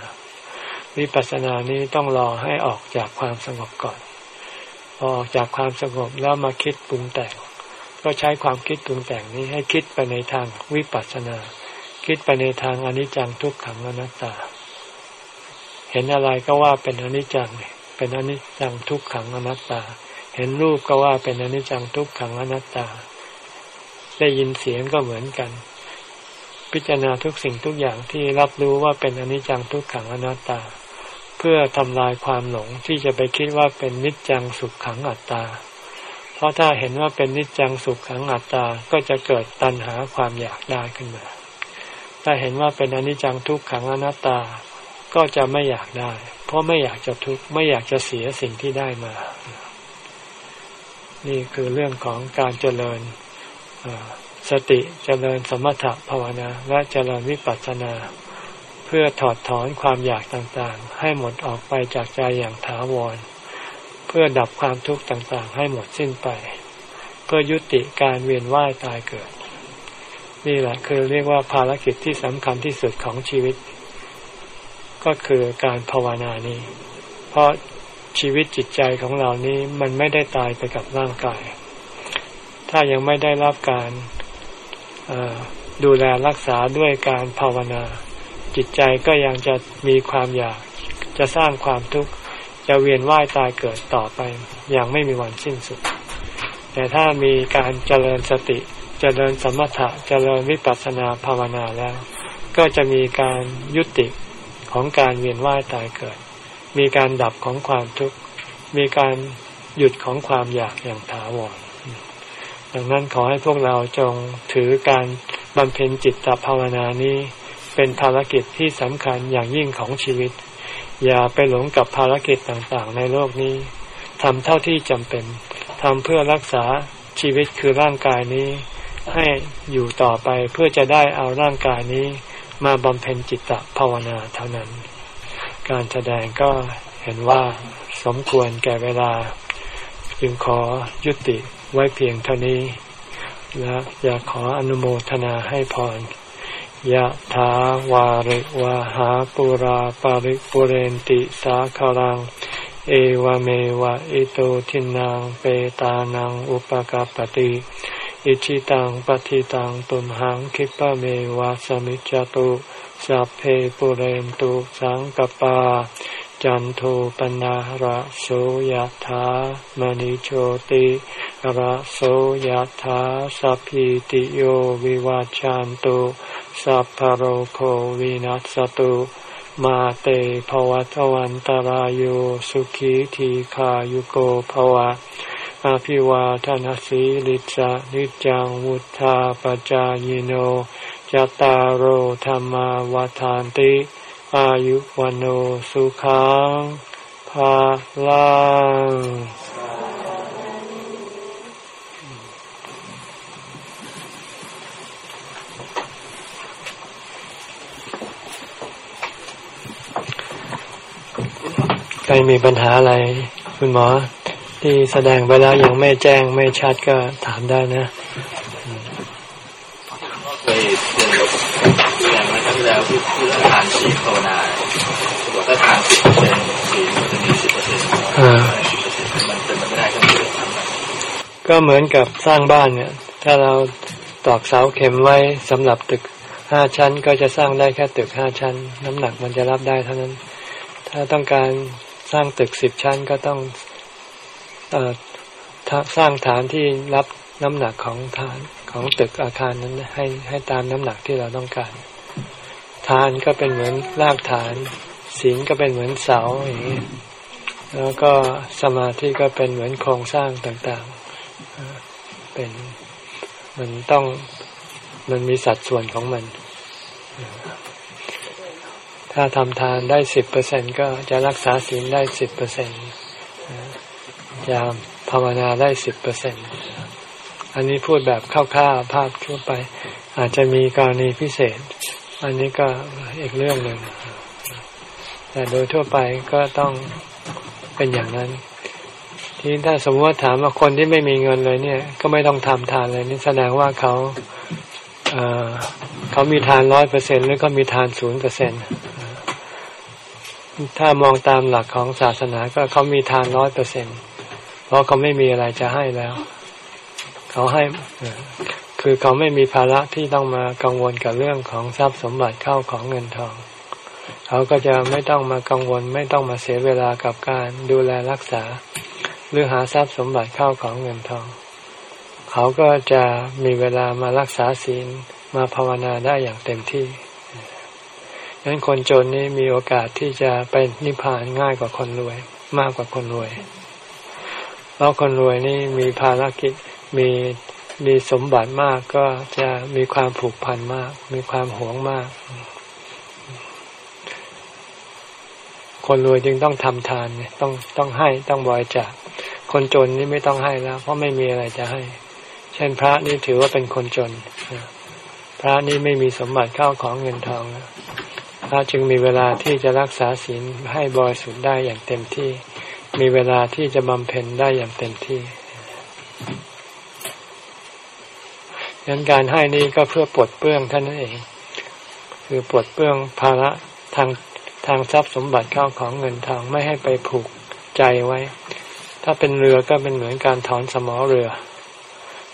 วิปัสสนานี้ต้องรอให้ออกจากความสงบก่อนพอออกจากความสงบแล้วมาคิดปรุงแต่ง ก็ใช้ความคิดปรุงแต่งนี้ให้คิดไปในทางวิปัสสนา คิดไปในทางอนิจจังทุกขังอนัตตา เห็นอะไรก็ว่าเป็นอนิจจังเป็นอนิจจังทุกขังอนัตตา เห็นรูปก็ว่าเป็นอนิจจังทุกขังอนัตตา ได้ยินเสียงก็เหมือนกัน พิจารณาทุกสิ่งทุกอย่างที่รับรู้ว่าเป็นอนิจจังทุกขังอนัตตา เพื่อทำลายความหลงที่จะไปคิดว่าเป็นนิจจังสุขขังอัตตา เพราะถ้าเห็นว่าเป็นนิจจังสุขขังอัตตา ก็จะเกิดตัณหาความอยากได้ขึ้นมา ถ้าเห็นว่าเป็นอนิจจังทุกขังอนัตตา ก็จะไม่อยากได้ เพราะไม่อยากจะทุกข์ไม่อยากจะเสียสิ่งที่ได้มา นี่คือเรื่องของการเจริญ สติเจริญสมถะภาวนาและเจริญวิปัสสนา เพื่อถอดถอนความอยากต่างๆ ให้หมดออกไปจากใจอย่างถาวร เพื่อดับความทุกข์ต่างๆ ให้หมดสิ้นไป เพื่อยุติการเวียนว่ายตายเกิด นี่แหละคือเรียกว่าภารกิจที่สำคัญที่สุดของชีวิต ก็คือการภาวนานี้ เพราะชีวิตจิตใจของเรานี้มันไม่ได้ตายไปกับร่างกาย ถ้ายังไม่ได้รับการดูแลรักษาด้วยการภาวนา จิตใจก็ยังจะมีความอยากจะสร้างความทุกข์จะเวียนว่ายตายเกิดต่อไป อย่างไม่มีวันสิ้นสุด แต่ถ้ามีการเจริญสติเจริญสมถะเจริญวิปัสสนาภาวนาแล้ว ก็จะมีการยุติของการเวียนว่ายตายเกิด มีการดับของความทุกข์มีการหยุดของความอยากอย่างถาวร ดังนั้นขอให้พวกเราจงถือการบำเพ็ญจิตตภาวนานี้เป็นภารกิจที่สำคัญอย่างยิ่งของชีวิต อย่าไปหลงกับภารกิจต่างๆ ในโลกนี้ทำเท่าที่จำเป็นทำเพื่อรักษาชีวิตคือร่างกายนี้ ให้อยู่ต่อไปเพื่อจะได้เอาร่างกายนี้ มาบำเพ็ญจิตตภาวนาเท่านั้น การแสดงก็เห็นว่าสมควรแก่เวลา จึงขอยุติ ไว้เพียงเท่านี้ และอยากขออนุโมทนาให้พรยะถาวาริวะหาปุราปาริปุเรนติสาคารัง เอวเมวะอิโตทินังเปตานังอุปกาปติอิชิตังปฏิตังตุมหังคิปะเมวะสมิจจตุสัพเพปุเรนตุสังกปา จันโทปนะระโสยถามณิโชติระโสยถาสัพพิติโยวิวาจันตุสัพพโรโควินัสตุมาเตภวัตวันตารโยสุขีทีขายุโกภวะอภิวาทนสีลิสะนิจังวุธาปจายโนจตารโธรรมวาทานติ อายุวันโอสุขังภาลังใครมีปัญหาอะไร คุณหมอ ที่แสดงไปแล้วยังไม่แจ้งไม่ชัดก็ถามได้นะเคยเรียนรู้เรียนมาครั้งแล้วที่ที่เรื่องทานสีภาวนาบอกถ้าทานสิบเปอร์เซ็นต์สีมันจะมีสิบเปอร์เซ็นต์สิบเปอร์เซ็นต์มันเป็นไม่ได้ก็คือ ก็เหมือนกับสร้างบ้านเนี่ย ถ้าเราตอกเสาเข็มไว้สำหรับตึกห้าชั้น ก็จะสร้างได้แค่ตึกห้าชั้น น้ำหนักมันจะรับได้เท่านั้น ถ้าต้องการสร้างตึกสิบชั้นก็ต้องอสร้างฐานที่รับน้ำหนักของฐานของตึกอาคารนั้นให้ให้ตามน้ำหนักที่เราต้องการ ฐานก็เป็นเหมือนรากฐานศีลก็เป็นเหมือนเสาอย่างนี้แล้วก็สมาธิก็เป็นเหมือนโครงสร้างต่าง เป็นมันต้องมันมีสัดส่วนของมัน ถ้าทำทานได้สิบเปอร์เซ็นก็จะรักษาศีลได้สิบเปอร์เซ็นจะภาวนาได้สิบเปอร์เซ็นอันนี้พูดแบบคร่าวๆภาพทั่วไป อาจจะมีกรณีพิเศษ อันนี้ก็อีกเรื่องหนึ่งแต่โดยทั่วไปก็ต้องเป็นอย่างนั้น ที่ถ้าสมมติว่าถามว่าคนที่ไม่มีเงินเลย เนี่ย ก็ไม่ต้องทำทานเลย นี่แสดงว่าเขาเขามีทานร้อยเปอร์เซ็นหรือก็มีทานศูนย์เปอร์เซ็นต์ถ้ามองตามหลักของศาสนาก็เขามีทานร้อยเปอร์เซ็นเพราะเขาไม่มีอะไรจะให้แล้ว เขาให้คือเขาไม่มีภาระที่ต้องมากังวลกับเรื่องของทรัพย์สมบัติเข้าของเงินทอง เขาก็จะไม่ต้องมากังวล ไม่ต้องมาเสียเวลากับการดูแลรักษา รือหาทรัพย์สมบัติเข้าของเงินทอง เขาก็จะมีเวลามารักษาศีลมาภาวนาได้อย่างเต็มที่ฉะนั้นคนจนนี่มีโอกาสที่จะไปนิพพานง่ายกว่าคนรวย มากกว่าคนรวย เพราะคนรวยนี่มีภารกิจมีมีสมบัติมากก็จะมีความผูกพันมาก มีความหวงมาก คนรวยจึงต้องทำทานเนี่ยต้องต้องให้ต้องบริจาค คนจนนี่ไม่ต้องให้แล้ว เพราะไม่มีอะไรจะให้ เช่นพระนี่ถือว่าเป็นคนจน พระนี่ไม่มีสมบัติเข้าของเงินทองแล้วพระจึงมีเวลาที่จะรักษาศีลให้บริสุทธิ์ได้อย่างเต็มที่ มีเวลาที่จะบำเพ็ญได้อย่างเต็มที่ดังนั้นการให้นี้ก็เพื่อปลดเปลื้องท่านนั่นเอง คือปลดเปลื้องภาระทางทางทรัพย์สมบัติเข้าของเงินทองไม่ให้ไปผูกใจไว้ ถ้าเป็นเรือก็เป็นเหมือนการถอนสมอเรือ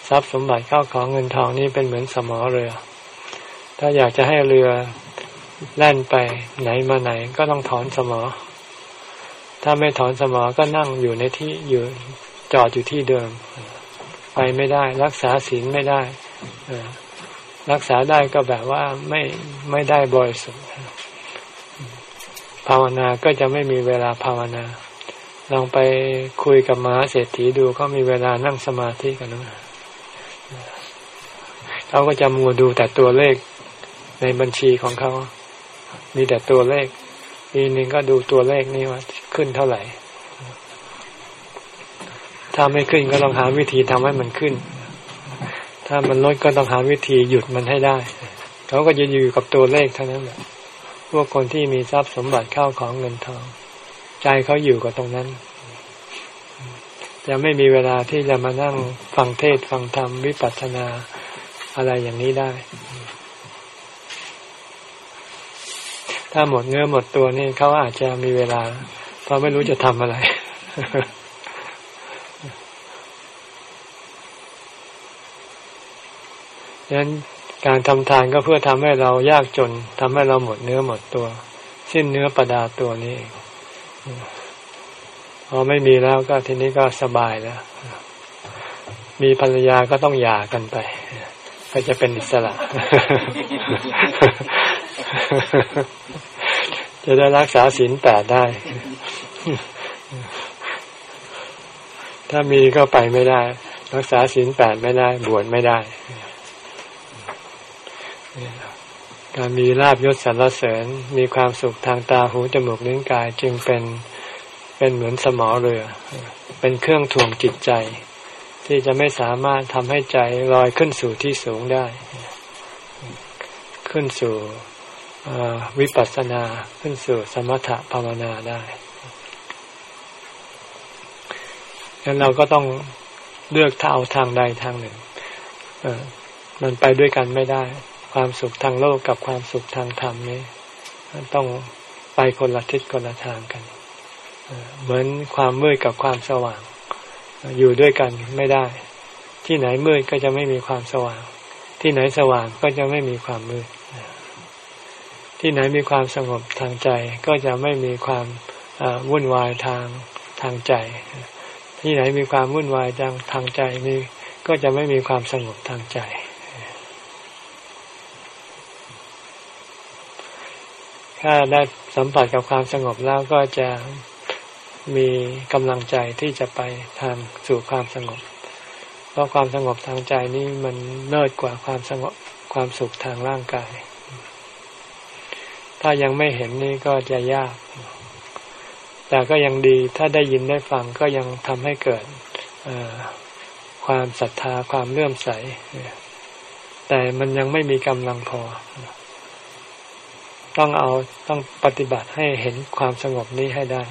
ทรัพย์สมบัติเข้าของเงินทองนี่เป็นเหมือนสมอเรือ ถ้าอยากจะให้เรือแล่นไปไหนมาไหนก็ต้องถอนสมอ ถ้าไม่ถอนสมอก็นั่งอยู่ในที่อยู่จอดอยู่ที่เดิม ไปไม่ได้ รักษาศีลไม่ได้รักษาได้ก็แบบว่าไม่ไม่ได้บริสุทธิ์ภาวนาก็จะไม่มีเวลาภาวนา ลองไปคุยกับมหาเศรษฐีดูเขามีเวลานั่งสมาธิกันนะเขาก็จะมัวดูแต่ตัวเลขในบัญชีของเขา มีแต่ตัวเลขปีหนึ่งก็ดูตัวเลขนี่ว่า ขึ้นเท่าไหร่ ถ้าไม่ขึ้นก็ต้องหาวิธีทำให้มันขึ้น ถ้ามันลดก็ต้องหาวิธีหยุดมันให้ได้ เขาก็จะอยู่กับตัวเลขเท่านั้นแหละ พวกคนที่มีทรัพย์สมบัติเข้าของเงินทอง ใจเขาอยู่กับตรงนั้นจะไม่มีเวลาที่จะมานั่งฟังเทศฟังธรรมวิปัสสนาอะไรอย่างนี้ได้ ถ้าหมดเนื้อหมดตัวนี่เขาอาจจะมีเวลา เพราะไม่รู้จะทำอะไร ดังนั้นการทำทานก็เพื่อทำให้เรายากจนทำให้เราหมดเนื้อหมดตัว สิ้นเนื้อประดาตัวนี้ พอไม่มีแล้วก็ทีนี้ก็สบายแล้ว มีภรรยาก็ต้องหย่ากันไป ก็จะเป็นอิสระ จะได้รักษาศีลแปดได้ ถ้ามีก็ไปไม่ได้ รักษาศีลแปดไม่ได้ บวชไม่ได้ การมีลาบยศสรรเสริญมีความสุขทางตาหูจมูกลิ้นกายจึงเป็นเป็นเหมือนสมอเรือ เป็นเครื่องถ่วงจิตใจ ที่จะไม่สามารถทำให้ใจลอยขึ้นสู่ที่สูงได้ ขึ้นสู่วิปัสสนาขึ้นสู่สมถะภาวนาได้ดังนั้นเราก็ต้องเลือกเท่าทางใดทางหนึ่งมันไปด้วยกันไม่ได้ ความสุขทางโลกกับความสุขทางธรรมนี้ต้องไปคนละทิศคนละทางกัน เหมือนความมืดกับความสว่าง อยู่ด้วยกันไม่ได้ ที่ไหนมืดก็จะไม่มีความสว่าง ที่ไหนสว่างก็จะไม่มีความมืด ที่ไหนมีความสงบทางใจ ก็จะไม่มีความวุ่นวายทางทางใจ ที่ไหนมีความวุ่นวายทางทางใจมีก็จะไม่มีความสงบทางใจ ถ้าได้สัมผัสกับความสงบแล้วก็จะมีกำลังใจที่จะไปทางสู่ความสงบ เพราะความสงบทางใจนี่มันเลิศกว่าความสงบความสุขทางร่างกาย ถ้ายังไม่เห็นนี่ก็จะยาก แต่ก็ยังดีถ้าได้ยินได้ฟังก็ยังทำให้เกิดความศรัทธาความเลื่อมใส แต่มันยังไม่มีกำลังพอ ต้องเอาต้องปฏิบัติให้เห็นความสงบนี้ให้ได้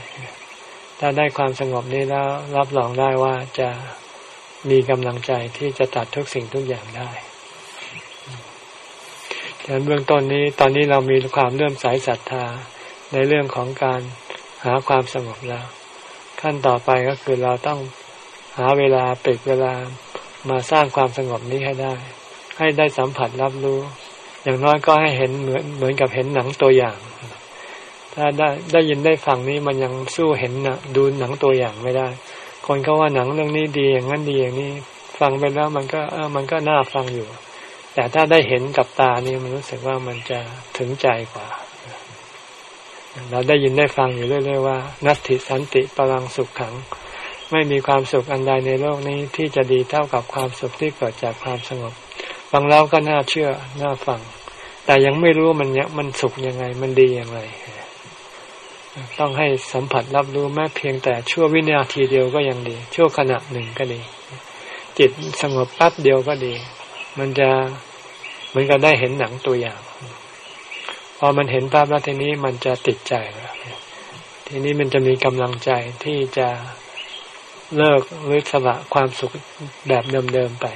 ถ้าได้ความสงบนี้แล้วรับรองได้ว่าจะมีกำลังใจที่จะตัดทุกสิ่งทุกอย่างได้ดังนั้นเบื้องต้นนี้ตอนนี้เรามีความเลื่อมใสศรัทธาในเรื่องของการหาความสงบแล้ว ขั้นต่อไปก็คือเราต้องหาเวลาเปิดเวลามาสร้างความสงบนี้ให้ได้ ให้ได้สัมผัสรับรู้ อย่างน้อยก็ให้เห็นเหมือนเหมือนกับเห็นหนังตัวอย่าง ถ้าได้ได้ยินได้ฟังนี้มันยังสู้เห็นนะดูหนังตัวอย่างไม่ได้ คนเขาว่าหนังเรื่องนี้ดีอย่างนั้นดีอย่างนี้ ฟังไปแล้วมันก็เออมันก็น่าฟังอยู่ แต่ถ้าได้เห็นกับตานี่มันรู้สึกว่ามันจะถึงใจกว่า เราได้ยินได้ฟังอยู่เรื่อยๆว่า นัตติสันติปรังสุขขัง ไม่มีความสุขอันใดในโลกนี้ที่จะดีเท่ากับความสุขที่เกิดจากความสงบ ฟังแล้วก็น่าเชื่อ น่าฟัง แต่ยังไม่รู้มันมันสุขยังไง มันดีอย่างไรต้องให้สัมผัสรับรู้แม้เพียงแต่ชั่ววินาทีเดียวก็ยังดี ชั่วขณะหนึ่งก็ดี จิตสงบแป๊บเดียวก็ดี มันจะเหมือนกับได้เห็นหนังตัวอย่าง พอมันเห็นภาพแล้วทีนี้มันจะติดใจแล้วทีนี้มันจะมีกำลังใจที่จะเลิกหรือสละความสุขแบบเดิมๆไป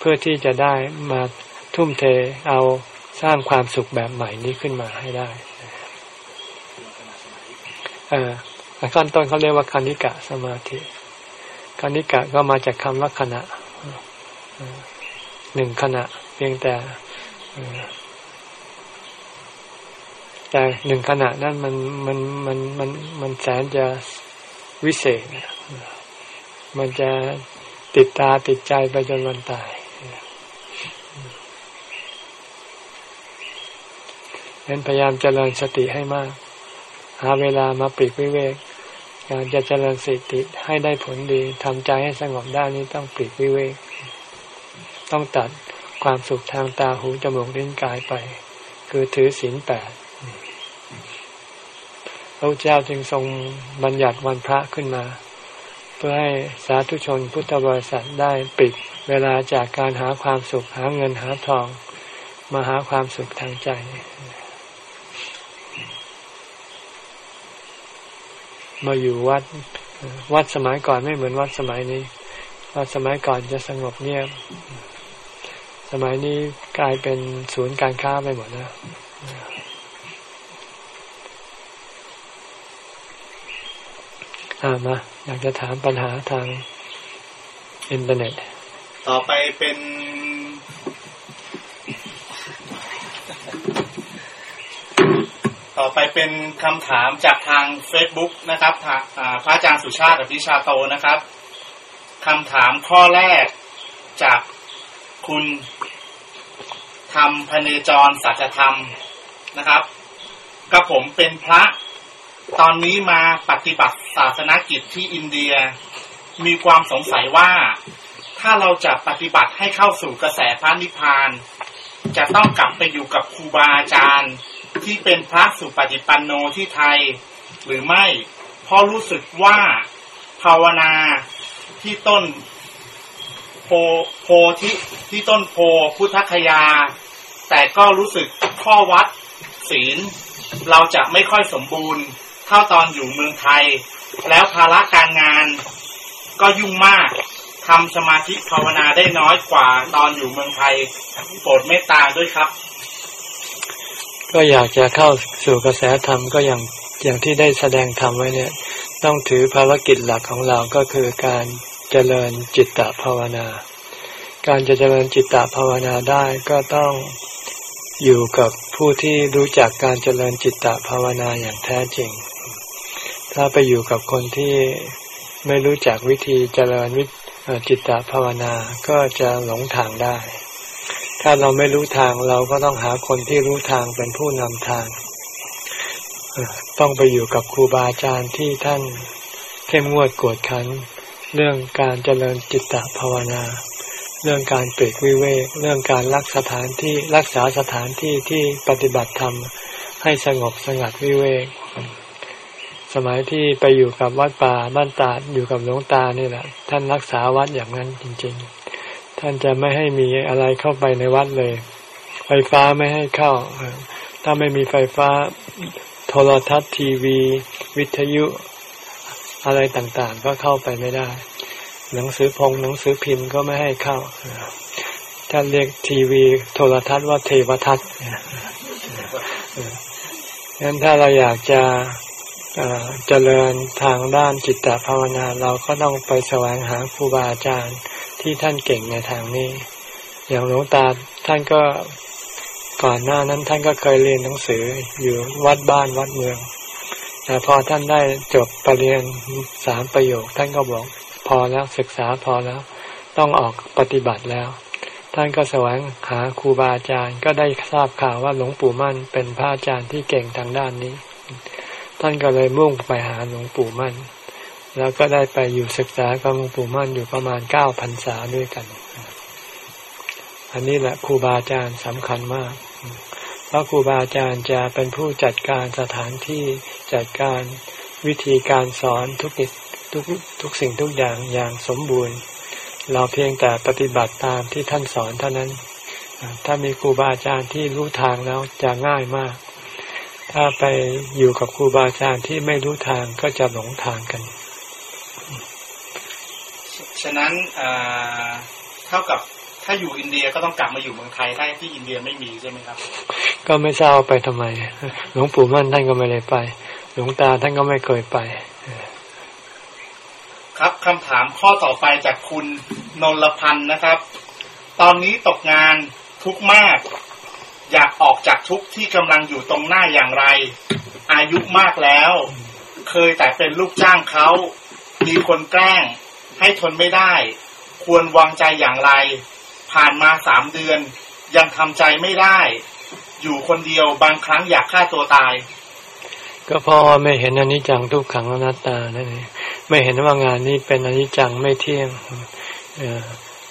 เพื่อที่จะได้มาทุ่มเทเอาสร้างความสุขแบบใหม่นี้ขึ้นมาให้ได้เออขั้นต้นเขาเรียกว่าคณิกะสมาธิคณิกะก็มาจากคำว่าขณะหนึ่งขณะ เพียงแต่แต่หนึ่งขณะนั้นมันมันมันมันมันแสนจะวิเศษ มันจะติดตาติดใจไปจนวันตาย นั้นพยายามเจริญสติให้มาก หาเวลามาปีกวิเวกการจะเจริญสติให้ได้ผลดีทำใจให้สงบได้นี้ต้องปีกวิเวก ต้องตัดความสุขทางตาหูจมูกลิ้นกายไป คือถือศีลแปดพระเจ้าจึงทรงบัญญัติวันพระขึ้นมา เพื่อให้สาธุชนพุทธบริษัทได้ปิดเวลาจากการหาความสุขหาเงินหาทอง มาหาความสุขทางใจ มาอยู่วัด วัดสมัยก่อนไม่เหมือนวัดสมัยนี้ วัดสมัยก่อนจะสงบเงียบ สมัยนี้กลายเป็นศูนย์การค้าไปหมดแล้วอามา อยากจะถามปัญหาทางอินเทอร์เน็ต ต่อไปเป็น ต่อไปเป็นคำถามจากทาง Facebook นะครับพระอาจารย์สุชาติอภิชาโตนะครับคำถามข้อแรกจากคุณธรรมพเนจรสัจธรรมนะครับกับผมเป็นพระ ตอนนี้มาปฏิบัติศาสนกิจที่อินเดีย มีความสงสัยว่า ถ้าเราจะปฏิบัติให้เข้าสู่กระแสพระนิพพาน จะต้องกลับไปอยู่กับครูบาอาจารย์ ที่เป็นพระสุปฏิปันโนที่ไทยหรือไม่เพราะรู้สึกว่าภาวนาที่ต้นโพโพที่ที่ต้นโพพุทธคยา แต่ก็รู้สึกข้อวัดศีล เราจะไม่ค่อยสมบูรณ์เท่าตอนอยู่เมืองไทย แล้วภาระการงานก็ยุ่งมากทำสมาธิภาวนาได้น้อยกว่าตอนอยู่เมืองไทยโปรดเมตตาด้วยครับ ก็อยากจะเข้าสู่กระแสธรรมก็อย่างอย่างที่ได้แสดงธรรมไว้เนี่ย ต้องถือภารกิจหลักของเราก็คือการเจริญจิตตภาวนา การจะเจริญจิตตภาวนาได้ก็ต้องอยู่กับผู้ที่รู้จักการเจริญจิตตภาวนาอย่างแท้จริง ถ้าไปอยู่กับคนที่ไม่รู้จักวิธีเจริญวิจิตตภาวนาก็จะหลงทางได้ ถ้าเราไม่รู้ทางเราก็ต้องหาคนที่รู้ทางเป็นผู้นำทาง ต้องไปอยู่กับครูบาอาจารย์ที่ท่านเข้มงวดกวดขัน เรื่องการเจริญจิตตภาวนา เรื่องการเปรกวิเวกเรื่องการรักสถานที่รักษาสถานที่ที่ปฏิบัติธรรมให้สงบสงัดวิเวก สมัยที่ไปอยู่กับวัดป่าบ้านตาดอยู่กับหลวงตานี่แหละ ท่านรักษาวัดอย่างนั้นจริง ๆ ท่านจะไม่ให้มีอะไรเข้าไปในวัดเลย ไฟฟ้าไม่ให้เข้า ถ้าไม่มีไฟฟ้าโทรทัศน์ทีวี วิทยุอะไรต่างๆ ก็เข้าไปไม่ได้ หนังสือพงหนังสือพิมพ์ก็ไม่ให้เข้าท่านเรียกทีวีโทรทัศน์ว่าเทวทัศน์งั้นถ้าเราอยากจะ เจริญทางด้านจิตตภาวนาเราก็ต้องไปแสวงหาครูบาอาจารย์ที่ท่านเก่งในทางนี้ อย่างหลวงตาท่านก็ก่อนหน้านั้นท่านก็เคยเรียนหนังสืออยู่วัดบ้านวัดเมือง แต่พอท่านได้จบปรริญญาสามประโยค ท่านก็บอกพอแล้วศึกษาพอแล้ว ต้องออกปฏิบัติแล้ว ท่านก็แสวงหาครูบาอาจารย์ ก็ได้ทราบข่าวว่าหลวงปู่มั่นเป็นพระอาจารย์ที่เก่งทางด้านนี้ ท่านก็เลยมุ่งไปหาหลวงปู่มั่น แล้วก็ได้ไปอยู่ศึกษากับหลวงปู่มั่นอยู่ประมาณเก้าพันษาด้วยกัน อันนี้แหละครูบาอาจารย์สำคัญมาก เพราะครูบาอาจารย์จะเป็นผู้จัดการสถานที่จัดการวิธีการสอนทุกทุกทุกสิ่งทุกอย่างอย่างสมบูรณ์ เราเพียงแต่ปฏิบัติตามที่ท่านสอนเท่านั้น ถ้ามีครูบาอาจารย์ที่รู้ทางแล้วจะง่ายมาก ถ้าไปอยู่กับครูบาอาจารย์ที่ไม่รู้ทางก็จะหลงทางกัน ฉะนั้นเท่ากับถ้าอยู่อินเดียก็ต้องกลับมาอยู่เมืองไทยถ้าที่อินเดียไม่มีใช่ไหมครับ ก็ไม่ทราบไปทำไม หลวงปู่มั่นท่านก็ไม่ได้ไป หลวงตาท่านก็ไม่เคยไป ครับคำถามข้อต่อไปจากคุณนนลพันธ์นะครับ ตอนนี้ตกงานทุกมาก อยากออกจากทุกข์ที่กำลังอยู่ตรงหน้าอย่างไร อายุมากแล้ว เคยแต่เป็นลูกจ้างเขา มีคนแกล้ง ให้ทนไม่ได้ ควรวางใจอย่างไร ผ่านมาสามเดือน ยังทำใจไม่ได้ อยู่คนเดียวบางครั้งอยากฆ่าตัวตาย ก็เพราะว่าไม่เห็นอนิจจังทุกขังอนัตตานั่นเองไม่เห็นว่างานนี้เป็นอนิจจังไม่เที่ยง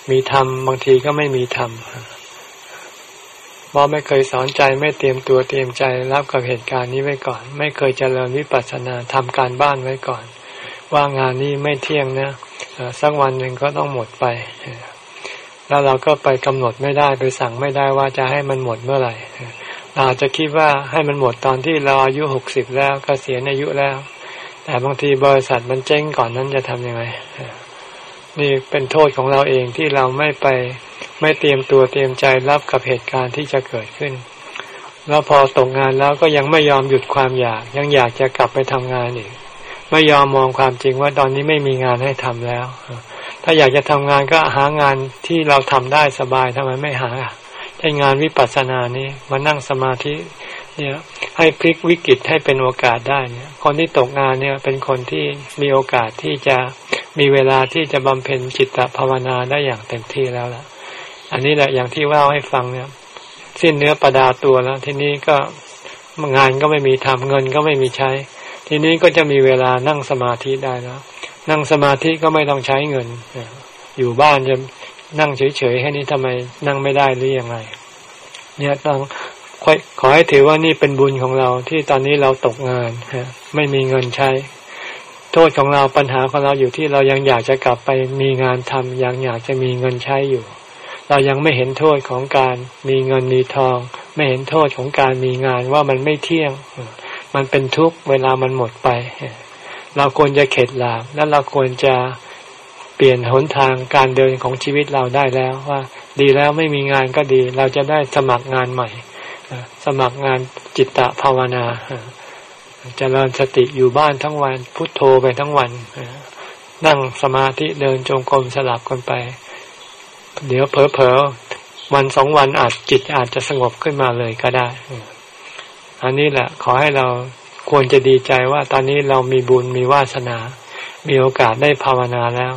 มีธรรมบางทีก็ไม่มีธรรม เพราะไม่เคยสอนใจไม่เตรียมตัวเตรียมใจรับกับเหตุการณ์นี้ไว้ก่อน ไม่เคยเจริญวิปัสสนาทำการบ้านไว้ก่อน ว่างานนี้ไม่เที่ยงนะสักวันหนึ่งก็ต้องหมดไป แล้วเราก็ไปกำหนดไม่ได้ไปสั่งไม่ได้ว่าจะให้มันหมดเมื่อไหร่เราอาจจะคิดว่าให้มันหมดตอนที่เราอายุหกสิบแล้วก็เกษียอายุแล้ว แต่บางทีบริษัทมันเจ๊งก่อนนั้นจะทำยังไงนี่เป็นโทษของเราเองที่เราไม่ไป ไม่เตรียมตัวเตรียมใจรับกับเหตุการณ์ที่จะเกิดขึ้น แล้วพอตกงานแล้วก็ยังไม่ยอมหยุดความอยาก ยังอยากจะกลับไปทำงานอีก ไม่ยอมมองความจริงว่าตอนนี้ไม่มีงานให้ทำแล้ว ถ้าอยากจะทำงานก็หางานที่เราทำได้สบายทำไมไม่หาใช้งานวิปัสสนานี้มานั่งสมาธิเนี่ยให้พลิกวิกฤตให้เป็นโอกาสได้เนี่ยคนที่ตกงานเนี่ยเป็นคนที่มีโอกาสที่จะมีเวลาที่จะบำเพ็ญจิตตภาวนาได้อย่างเต็มที่แล้วล่ะ อันนี้แหละอย่างที่ว่าให้ฟังเนี่ย สิ้นเนื้อประดาตัวแล้ว ทีนี้ก็งานก็ไม่มีทำเงินก็ไม่มีใช้ ทีนี้ก็จะมีเวลานั่งสมาธิได้แล้ว นั่งสมาธิก็ไม่ต้องใช้เงิน อยู่บ้านจะนั่งเฉยๆแค่นี้ทำไมนั่งไม่ได้หรือยังไงเนี่ยต้องขอให้ถือว่านี่เป็นบุญของเราที่ตอนนี้เราตกงานฮะไม่มีเงินใช้ โทษของเราปัญหาของเราอยู่ที่เรายังอยากจะกลับไปมีงานทำยังอยากจะมีเงินใช้อยู่ เรายังไม่เห็นโทษของการมีเงินมีทอง ไม่เห็นโทษของการมีงานว่ามันไม่เที่ยง มันเป็นทุกข์เวลามันหมดไป เราควรจะเข็ดหลาบและเราควรจะเปลี่ยนหนทางการเดินของชีวิตเราได้แล้วว่า ดีแล้วไม่มีงานก็ดี เราจะได้สมัครงานใหม่สมัครงานจิตตภาวนาจเจริญสติอยู่บ้านทั้งวันพุทโธไปทั้งวันนั่งสมาธิเดินจงกรมสลับกันไป เดี๋ยวเผลอๆวันสองวันอาจจิตอาจจะสงบขึ้นมาเลยก็ได้ อันนี้แหละ ขอให้เราควรจะดีใจว่า ตอนนี้เรามีบุญมีวาสนา มีโอกาสได้ภาวนาแล้ว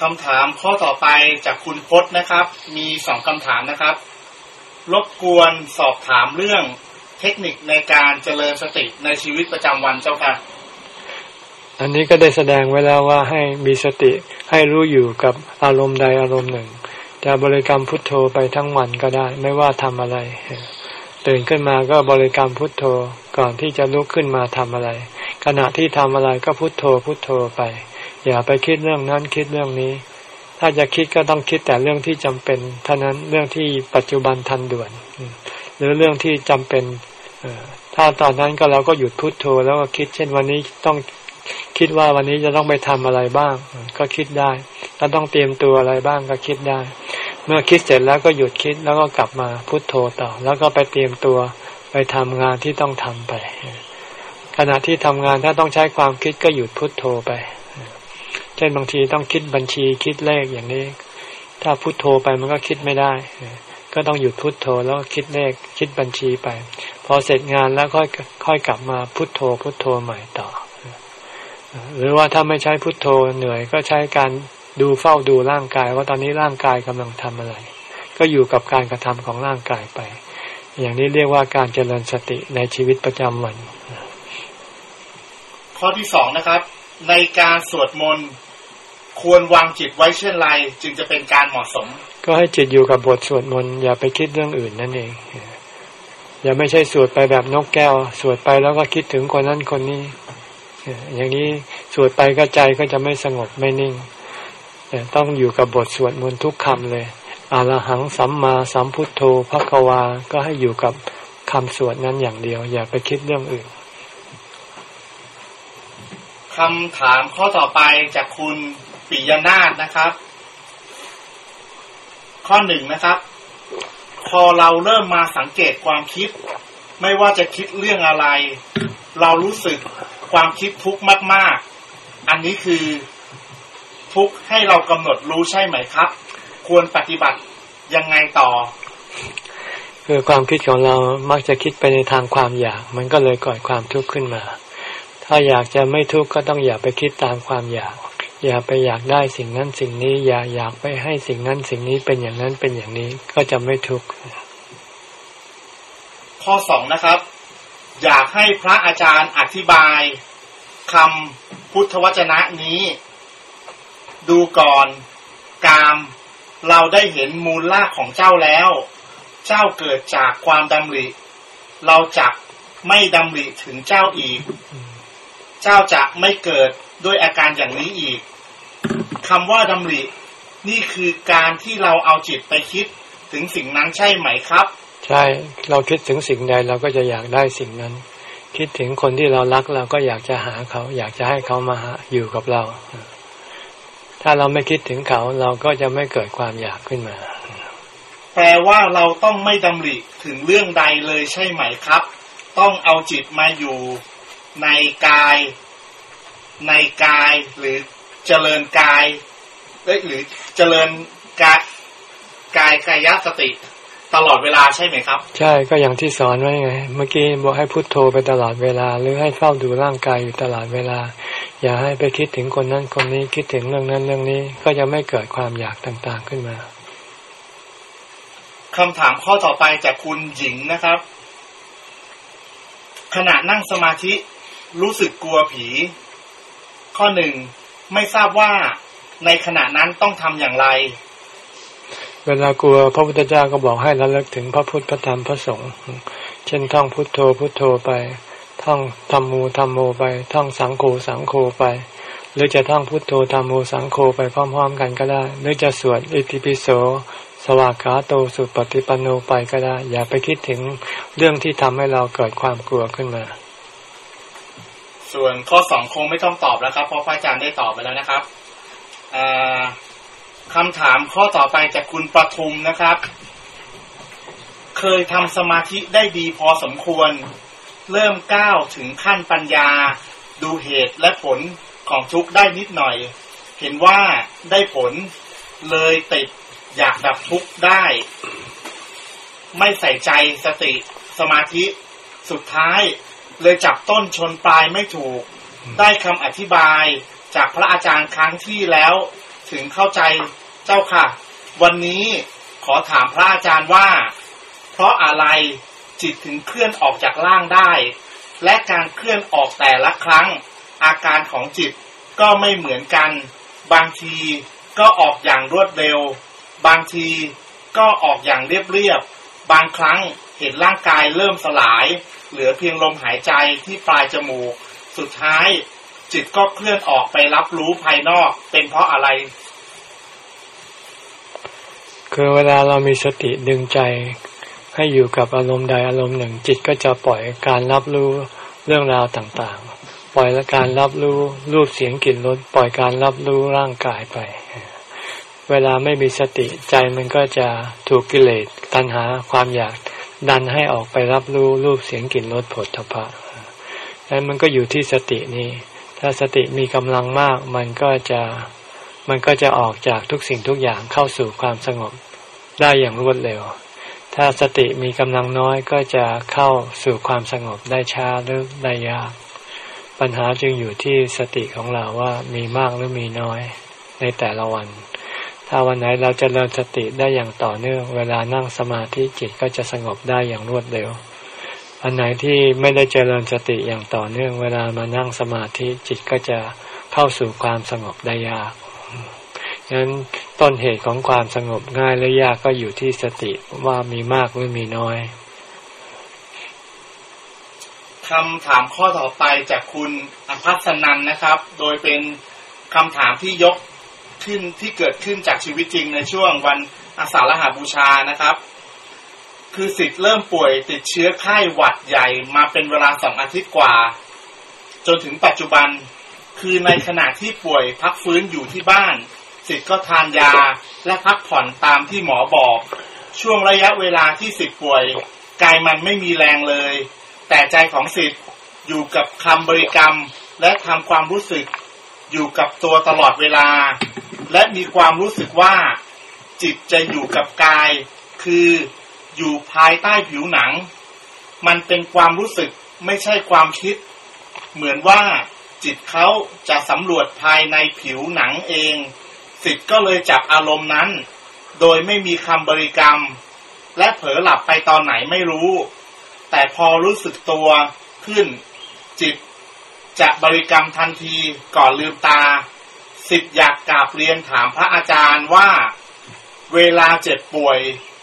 คำถามข้อต่อไปจากคุณพจน์นะครับ มีสองคำถามนะครับ รบกวนสอบถามเรื่องเทคนิคในการเจริญสติในชีวิตประจำวันเจ้าค่ะ อันนี้ก็ได้แสดงไว้แล้วว่าให้มีสติ ให้รู้อยู่กับอารมณ์ใดอารมณ์หนึ่ง จะบริกรรมพุทโธไปทั้งวันก็ได้ ไม่ว่าทำอะไร ตื่นขึ้นมาก็บริกรรมพุทโธก่อนที่จะลุกขึ้นมาทำอะไร ขณะที่ทำอะไรก็พุทโธพุทโธไป อย่าไปคิดเรื่องนั้นคิดเรื่องนี้ ถ้าจะคิดก็ต้องคิดแต่เรื่องที่จำเป็นเท่านั้นเรื่องที่ปัจจุบันทันด่วน หรือเรื่องที่จำเป็นถ้าตอนนั้นก็เราก็หยุดพุดโทโธแล้วก็คิดเช่นวันนี้ต้อง คิดว่าวันนี้จะต้องไปทำอะไรบ้าง ก็คิดได้แล้วต้องเตรียมตัวอะไรบ้างก็คิดได้ เมื่อคิดเสร็จแล้วก็หยุดคิดแล้วก็กลับมาพุโทโธต่อ แล้วก็ไปเตรียมตัวไปทำงานที่ต้องทำไป ขณะที่ทำงานถ้าต้องใช้ความคิดก็หยุดพุดโทโธไป เช่นบางทีต้องคิดบัญชีคิดเลขอย่างนี้ ถ้าพุโทโธไปมันก็คิดไม่ได้ ก็ต้องหยุดพุดโทโธแล้วคิดเลขคิดบัญชีไป พอเสร็จงานแล้วค่อยค่อยกลับมาพุโทโธพุโทโธใหม่ต่อ หรือว่าถ้าไม่ใช้พุทโธเหนื่อย ก็ใช้การดูเฝ้าดูร่างกาย ว่าตอนนี้ร่างกายกำลังทำอะไร ก็อยู่กับการกระทำของร่างกายไป อย่างนี้เรียกว่าการเจริญสติในชีวิตประจำวัน ข้อที่สองนะครับ ในการสวดมนต์ควรวางจิตไว้เช่นไร จึงจะเป็นการเหมาะสม ก็ให้จิตอยู่กับบทสวดมนต์อย่าไปคิดเรื่องอื่นนั่นเองอย่าไม่ใช่สวดไปแบบนกแก้ว สวดไปแล้วก็คิดถึงคนนั้นคนนี้ อย่างนี้สวดไปก็ใจก็จะไม่สงบไม่นิ่งต่ต้องอยู่กับบทสวดมนต์ทุกคำเลยอารหังสัมมาสัมพุทโธพระกวา ก็ให้อยู่กับคำสวดนั้นอย่างเดียว อย่าไปคิดเรื่องอื่นคำถามข้อต่อไปจากคุณปิยนาถนะครับ ข้อหนึ่งนะครับ พอเราเริ่มมาสังเกตความคิด ไม่ว่าจะคิดเรื่องอะไร เรารู้สึก ความคิดทุกข์มาก ๆ อันนี้คือทุกข์ให้เรากำหนดรู้ใช่ไหมครับ ควรปฏิบัติยังไงต่อ คือความคิดของเรามักจะคิดไปในทางความอยาก มันก็เลยก่อความทุกข์ขึ้นมา ถ้าอยากจะไม่ทุกข์ก็ต้องอย่าไปคิดตามความอยาก อย่าไปอยากได้สิ่งนั้นสิ่งนี้ อย่าอยากไปให้สิ่งนั้นสิ่งนี้เป็นอย่างนั้นเป็นอย่างนี้ก็จะไม่ทุกข์ข้อสองนะครับ อยากให้พระอาจารย์อธิบายคำพุทธวจนะนี้ ดูก่อนกามเราได้เห็นมูลลากของเจ้าแล้ว เจ้าเกิดจากความดำริ เราจักไม่ดำริถึงเจ้าอีก เจ้าจะไม่เกิดด้วยอาการอย่างนี้อีกคำว่าดำริ นี่คือการที่เราเอาจิตไปคิดถึงสิ่งนั้นใช่ไหมครับ ใช่เราคิดถึงสิ่งใดเราก็จะอยากได้สิ่งนั้น คิดถึงคนที่เรารักเราก็อยากจะหาเขา อยากจะให้เขามาหาอยู่กับเรา ถ้าเราไม่คิดถึงเขาเราก็จะไม่เกิดความอยากขึ้นมา แปลว่าเราต้องไม่ดำริถึงเรื่องใดเลยใช่ไหมครับ ต้องเอาจิตมาอยู่ในกาย ในกายหรือเจริญกายหรือเจริญกายกายกายสติ ตลอดเวลาใช่ไหมครับ ใช่ก็อย่างที่สอนไว้ไง เมื่อกี้บอกให้พุโทโธไปตลอดเวลา หรือให้เฝ้าดูร่างกายอยู่ตลอดเวลา อย่าให้ไปคิดถึงคนนั้นคนนี้คิดถึงเรื่องนั้นเรื่องนี้ ก็จะไม่เกิดความอยากต่างๆขึ้นมาคำถามข้อต่อไปจากคุณหญิงนะครับ ขณะนั่งสมาธิรู้สึกกลัวผี ข้อหนึ่งไม่ทราบว่าในขณะนั้นต้องทำอย่างไร เวลากลัวพระพุทธเจ้าก็บอกให้ระลึกถึงพระพุทธพระธรรมพระสงฆ์เช่นท่องพุทโธพุทโธไป ท่องธรรมูธรรมโมไป ท่องสังโฆสังโฆไป หรือจะท่องพุทโธธรรมโมสังโฆไปพร้อม ๆ กันก็ได้ หรือจะสวดอิติปิโสสวากขาโตสุปฏิปันโนไปก็ได้ อย่าไปคิดถึงเรื่องที่ทำให้เราเกิดความกลัวขึ้นมา ส่วนข้อสองคงไม่ต้องตอบแล้วครับ เพราะพระอาจารย์ได้ตอบไปแล้วนะครับ คำถามข้อต่อไปจากคุณประทุมนะครับ เคยทำสมาธิได้ดีพอสมควร เริ่มก้าวถึงขั้นปัญญา ดูเหตุและผลของทุกได้นิดหน่อย เห็นว่าได้ผลเลยติดอยากดับทุกได้ ไม่ใส่ใจสติสมาธิสุดท้าย เลยจับต้นชนปลายไม่ถูก ได้คำอธิบายจากพระอาจารย์ครั้งที่แล้วถึงเข้าใจ เจ้าค่ะ วันนี้ขอถามพระอาจารย์ว่า เพราะอะไรจิตถึงเคลื่อนออกจากร่างได้ และการเคลื่อนออกแต่ละครั้ง อาการของจิตก็ไม่เหมือนกัน บางทีก็ออกอย่างรวดเร็ว บางทีก็ออกอย่างเรียบๆบางครั้งเห็นร่างกายเริ่มสลาย เหลือเพียงลมหายใจที่ปลายจมูก สุดท้าย จิตก็เคลื่อนออกไปรับรู้ภายนอกเป็นเพราะอะไร คือเวลาเรามีสติดึงใจ ให้อยู่กับอารมณ์ใดอารมณ์หนึ่ง จิตก็จะปล่อยการรับรู้เรื่องราวต่างๆ ปล่อยและการรับรู้รูปเสียงกลิ่นรสปล่อยการรับรู้ร่างกายไป เวลาไม่มีสติใจมันก็จะถูกกิเลสตัณหาความอยากดันให้ออกไปรับรู้รูปเสียงกลิ่นรสผลทพะนั้นมันก็อยู่ที่สตินี้ ถ้าสติมีกำลังมากมันก็จะ มันก็จะออกจากทุกสิ่งทุกอย่างเข้าสู่ความสงบได้อย่างรวดเร็ว ถ้าสติมีกำลังน้อยก็จะเข้าสู่ความสงบได้ช้าหรือได้ยาก ปัญหาจึงอยู่ที่สติของเราว่ามีมากหรือมีน้อยในแต่ละวัน ถ้าวันไหนเราจะเริญสติได้อย่างต่อเนื่อง เวลานั่งสมาธิจิตก็จะสงบได้อย่างรวดเร็ว อันไหนที่ไม่ได้เจริญสติอย่างต่อเนื่อง เวลามานั่งสมาธิจิตก็จะเข้าสู่ความสงบได้ยาก นั้นต้นเหตุของความสงบง่ายและยากก็อยู่ที่สติว่ามีมากหรือมีน้อยคำถามข้อต่อไปจากคุณอภัสนันนะครับ โดยเป็นคำถามที่ยกขึ้นที่เกิดขึ้นจากชีวิตจริงในช่วงวันอาสาฬหาบูชานะครับ คือสิทธิ์เริ่มป่วยติดเชื้อไข้หวัดใหญ่มาเป็นเวลาสองอาทิตย์กว่า จนถึงปัจจุบัน คือในขณะที่ป่วยพักฟื้นอยู่ที่บ้าน สิทธิ์ก็ทานยาและพักผ่อนตามที่หมอบอก ช่วงระยะเวลาที่สิทธิ์ป่วยกายมันไม่มีแรงเลย แต่ใจของสิทธิ์อยู่กับคำบริกรรมและทำความรู้สึกอยู่กับตัวตลอดเวลา และมีความรู้สึกว่า จิตจะอยู่กับกาย คืออยู่ภายใต้ผิวหนัง มันเป็นความรู้สึกไม่ใช่ความคิด เหมือนว่าจิตเขาจะสำรวจภายในผิวหนังเอง สิทธิ์ก็เลยจับอารมณ์นั้น โดยไม่มีคำบริกรรม และเผลอหลับไปตอนไหนไม่รู้ แต่พอรู้สึกตัวขึ้น จิตจะบริกรรมทันทีก่อนลืมตา สิทธิ์อยากกราบเรียนถามพระอาจารย์ว่า เวลาเจ็บป่วย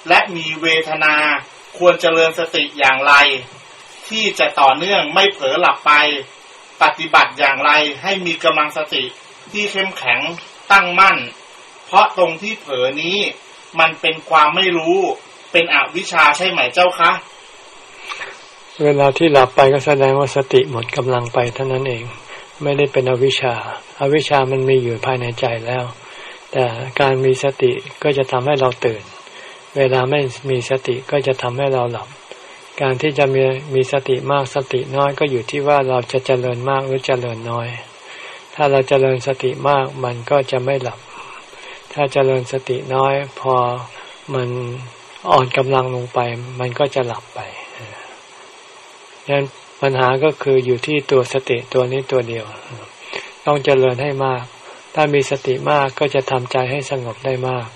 และมีเวทนาควรเจริญสติอย่างไร ที่จะต่อเนื่องไม่เผลอหลับไป ปฏิบัติอย่างไรให้มีกำลังสติที่เข้มแข็ง ตั้งมั่น เพราะตรงที่เผลอนี้ มันเป็นความไม่รู้ เป็นอวิชชาใช่ไหมเจ้าคะ เวลาที่หลับไปก็แสดงว่าสติหมดกำลังไปเท่านั้นเอง ไม่ได้เป็นอวิชชาอาวิชชามันมีอยู่ภายในใจแล้ว แต่การมีสติก็จะทำให้เราตื่น เวลาไม่มีสติก็จะทำให้เราหลับการที่จะมีมีสติมากสติน้อยก็อยู่ที่ว่าเราจะเจริญมากหรือเจริญน้อย ถ้าเราเจริญสติมากมันก็จะไม่หลับ ถ้าเจริญสติน้อยพอมันอ่อนกำลังลงไป มันก็จะหลับไปดังนั้นปัญหาก็คืออยู่ที่ตัวสติตัวนี้ตัวเดียว ต้องเจริญให้มาก ถ้ามีสติมากก็จะทำใจให้สงบได้มาก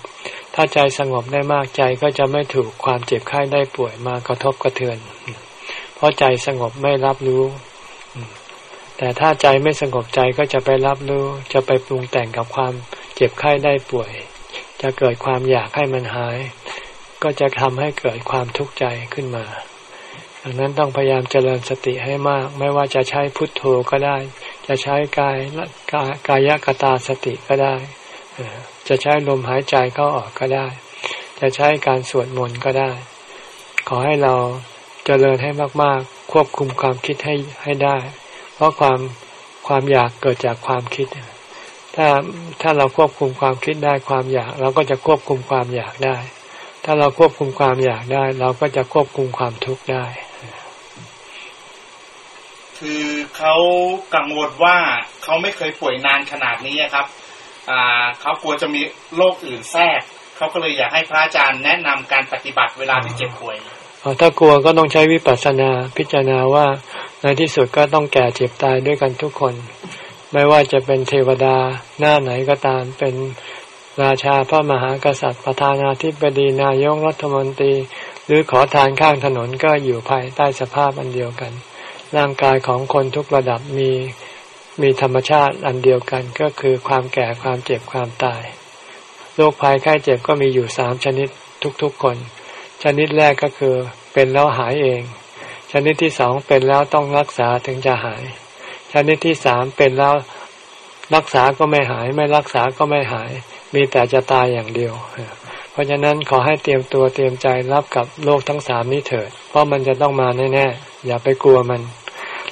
ถ้าใจสงบได้มากใจก็จะไม่ถูกความเจ็บไข้ได้ป่วยมากระทบกระเทือน เพราะใจสงบไม่รับรู้ แต่ถ้าใจไม่สงบใจก็จะไปรับรู้ จะไปปรุงแต่งกับความเจ็บไข้ได้ป่วย จะเกิดความอยากให้มันหาย ก็จะทำให้เกิดความทุกข์ใจขึ้นมา ดังนั้นต้องพยายามเจริญสติให้มาก ไม่ว่าจะใช้พุทโธก็ได้ จะใช้กายกายกายกตาสติก็ได้ จะใช้ลมหายใจเข้าออกก็ได้ จะใช้การสวดมนต์ก็ได้ ขอให้เราเจริญให้มากๆ ควบคุมความคิดให้ให้ได้ เพราะความความอยากเกิดจากความคิด ถ้าถ้าเราควบคุมความคิดได้ความอยาก เราก็จะควบคุมความอยากได้ ถ้าเราควบคุมความอยากได้ เราก็จะควบคุมความทุกข์ได้ คือเขากังวลว่าเขาไม่เคยป่วยนานขนาดนี้ครับอ่าเขากลัวจะมีโรคอื่นแทรก เขาก็เลยอยากให้พระอาจารย์แนะนำการปฏิบัติเวลาที่เจ็บป่วย ถ้ากลัวก็ต้องใช้วิปัสสนาพิจารณาว่าในที่สุดก็ต้องแก่เจ็บตายด้วยกันทุกคน ไม่ว่าจะเป็นเทวดาหน้าไหนก็ตามเป็นราชาพระมหากษัตริย์ประธานาธิบดีนายกรัฐมนตรี หรือขอทานข้างถนนก็อยู่ภายใต้สภาพอันเดียวกัน ร่างกายของคนทุกระดับมีมีธรรมชาติอันเดียวกันก็คือความแก่ความเจ็บความตายโรคภัยไข้เจ็บก็มีอยู่สามชนิดทุกๆคน ชนิดแรกก็คือเป็นแล้วหายเอง ชนิดที่สองเป็นแล้วต้องรักษาถึงจะหาย ชนิดที่สามเป็นแล้วรักษาก็ไม่หาย ไม่รักษาก็ไม่หาย มีแต่จะตายอย่างเดียว เพราะฉะนั้นขอให้เตรียมตัวเตรียมใจรับกับโรคทั้งสามนี้เถิด เพราะมันจะต้องมาแน่ๆอย่าไปกลัวมัน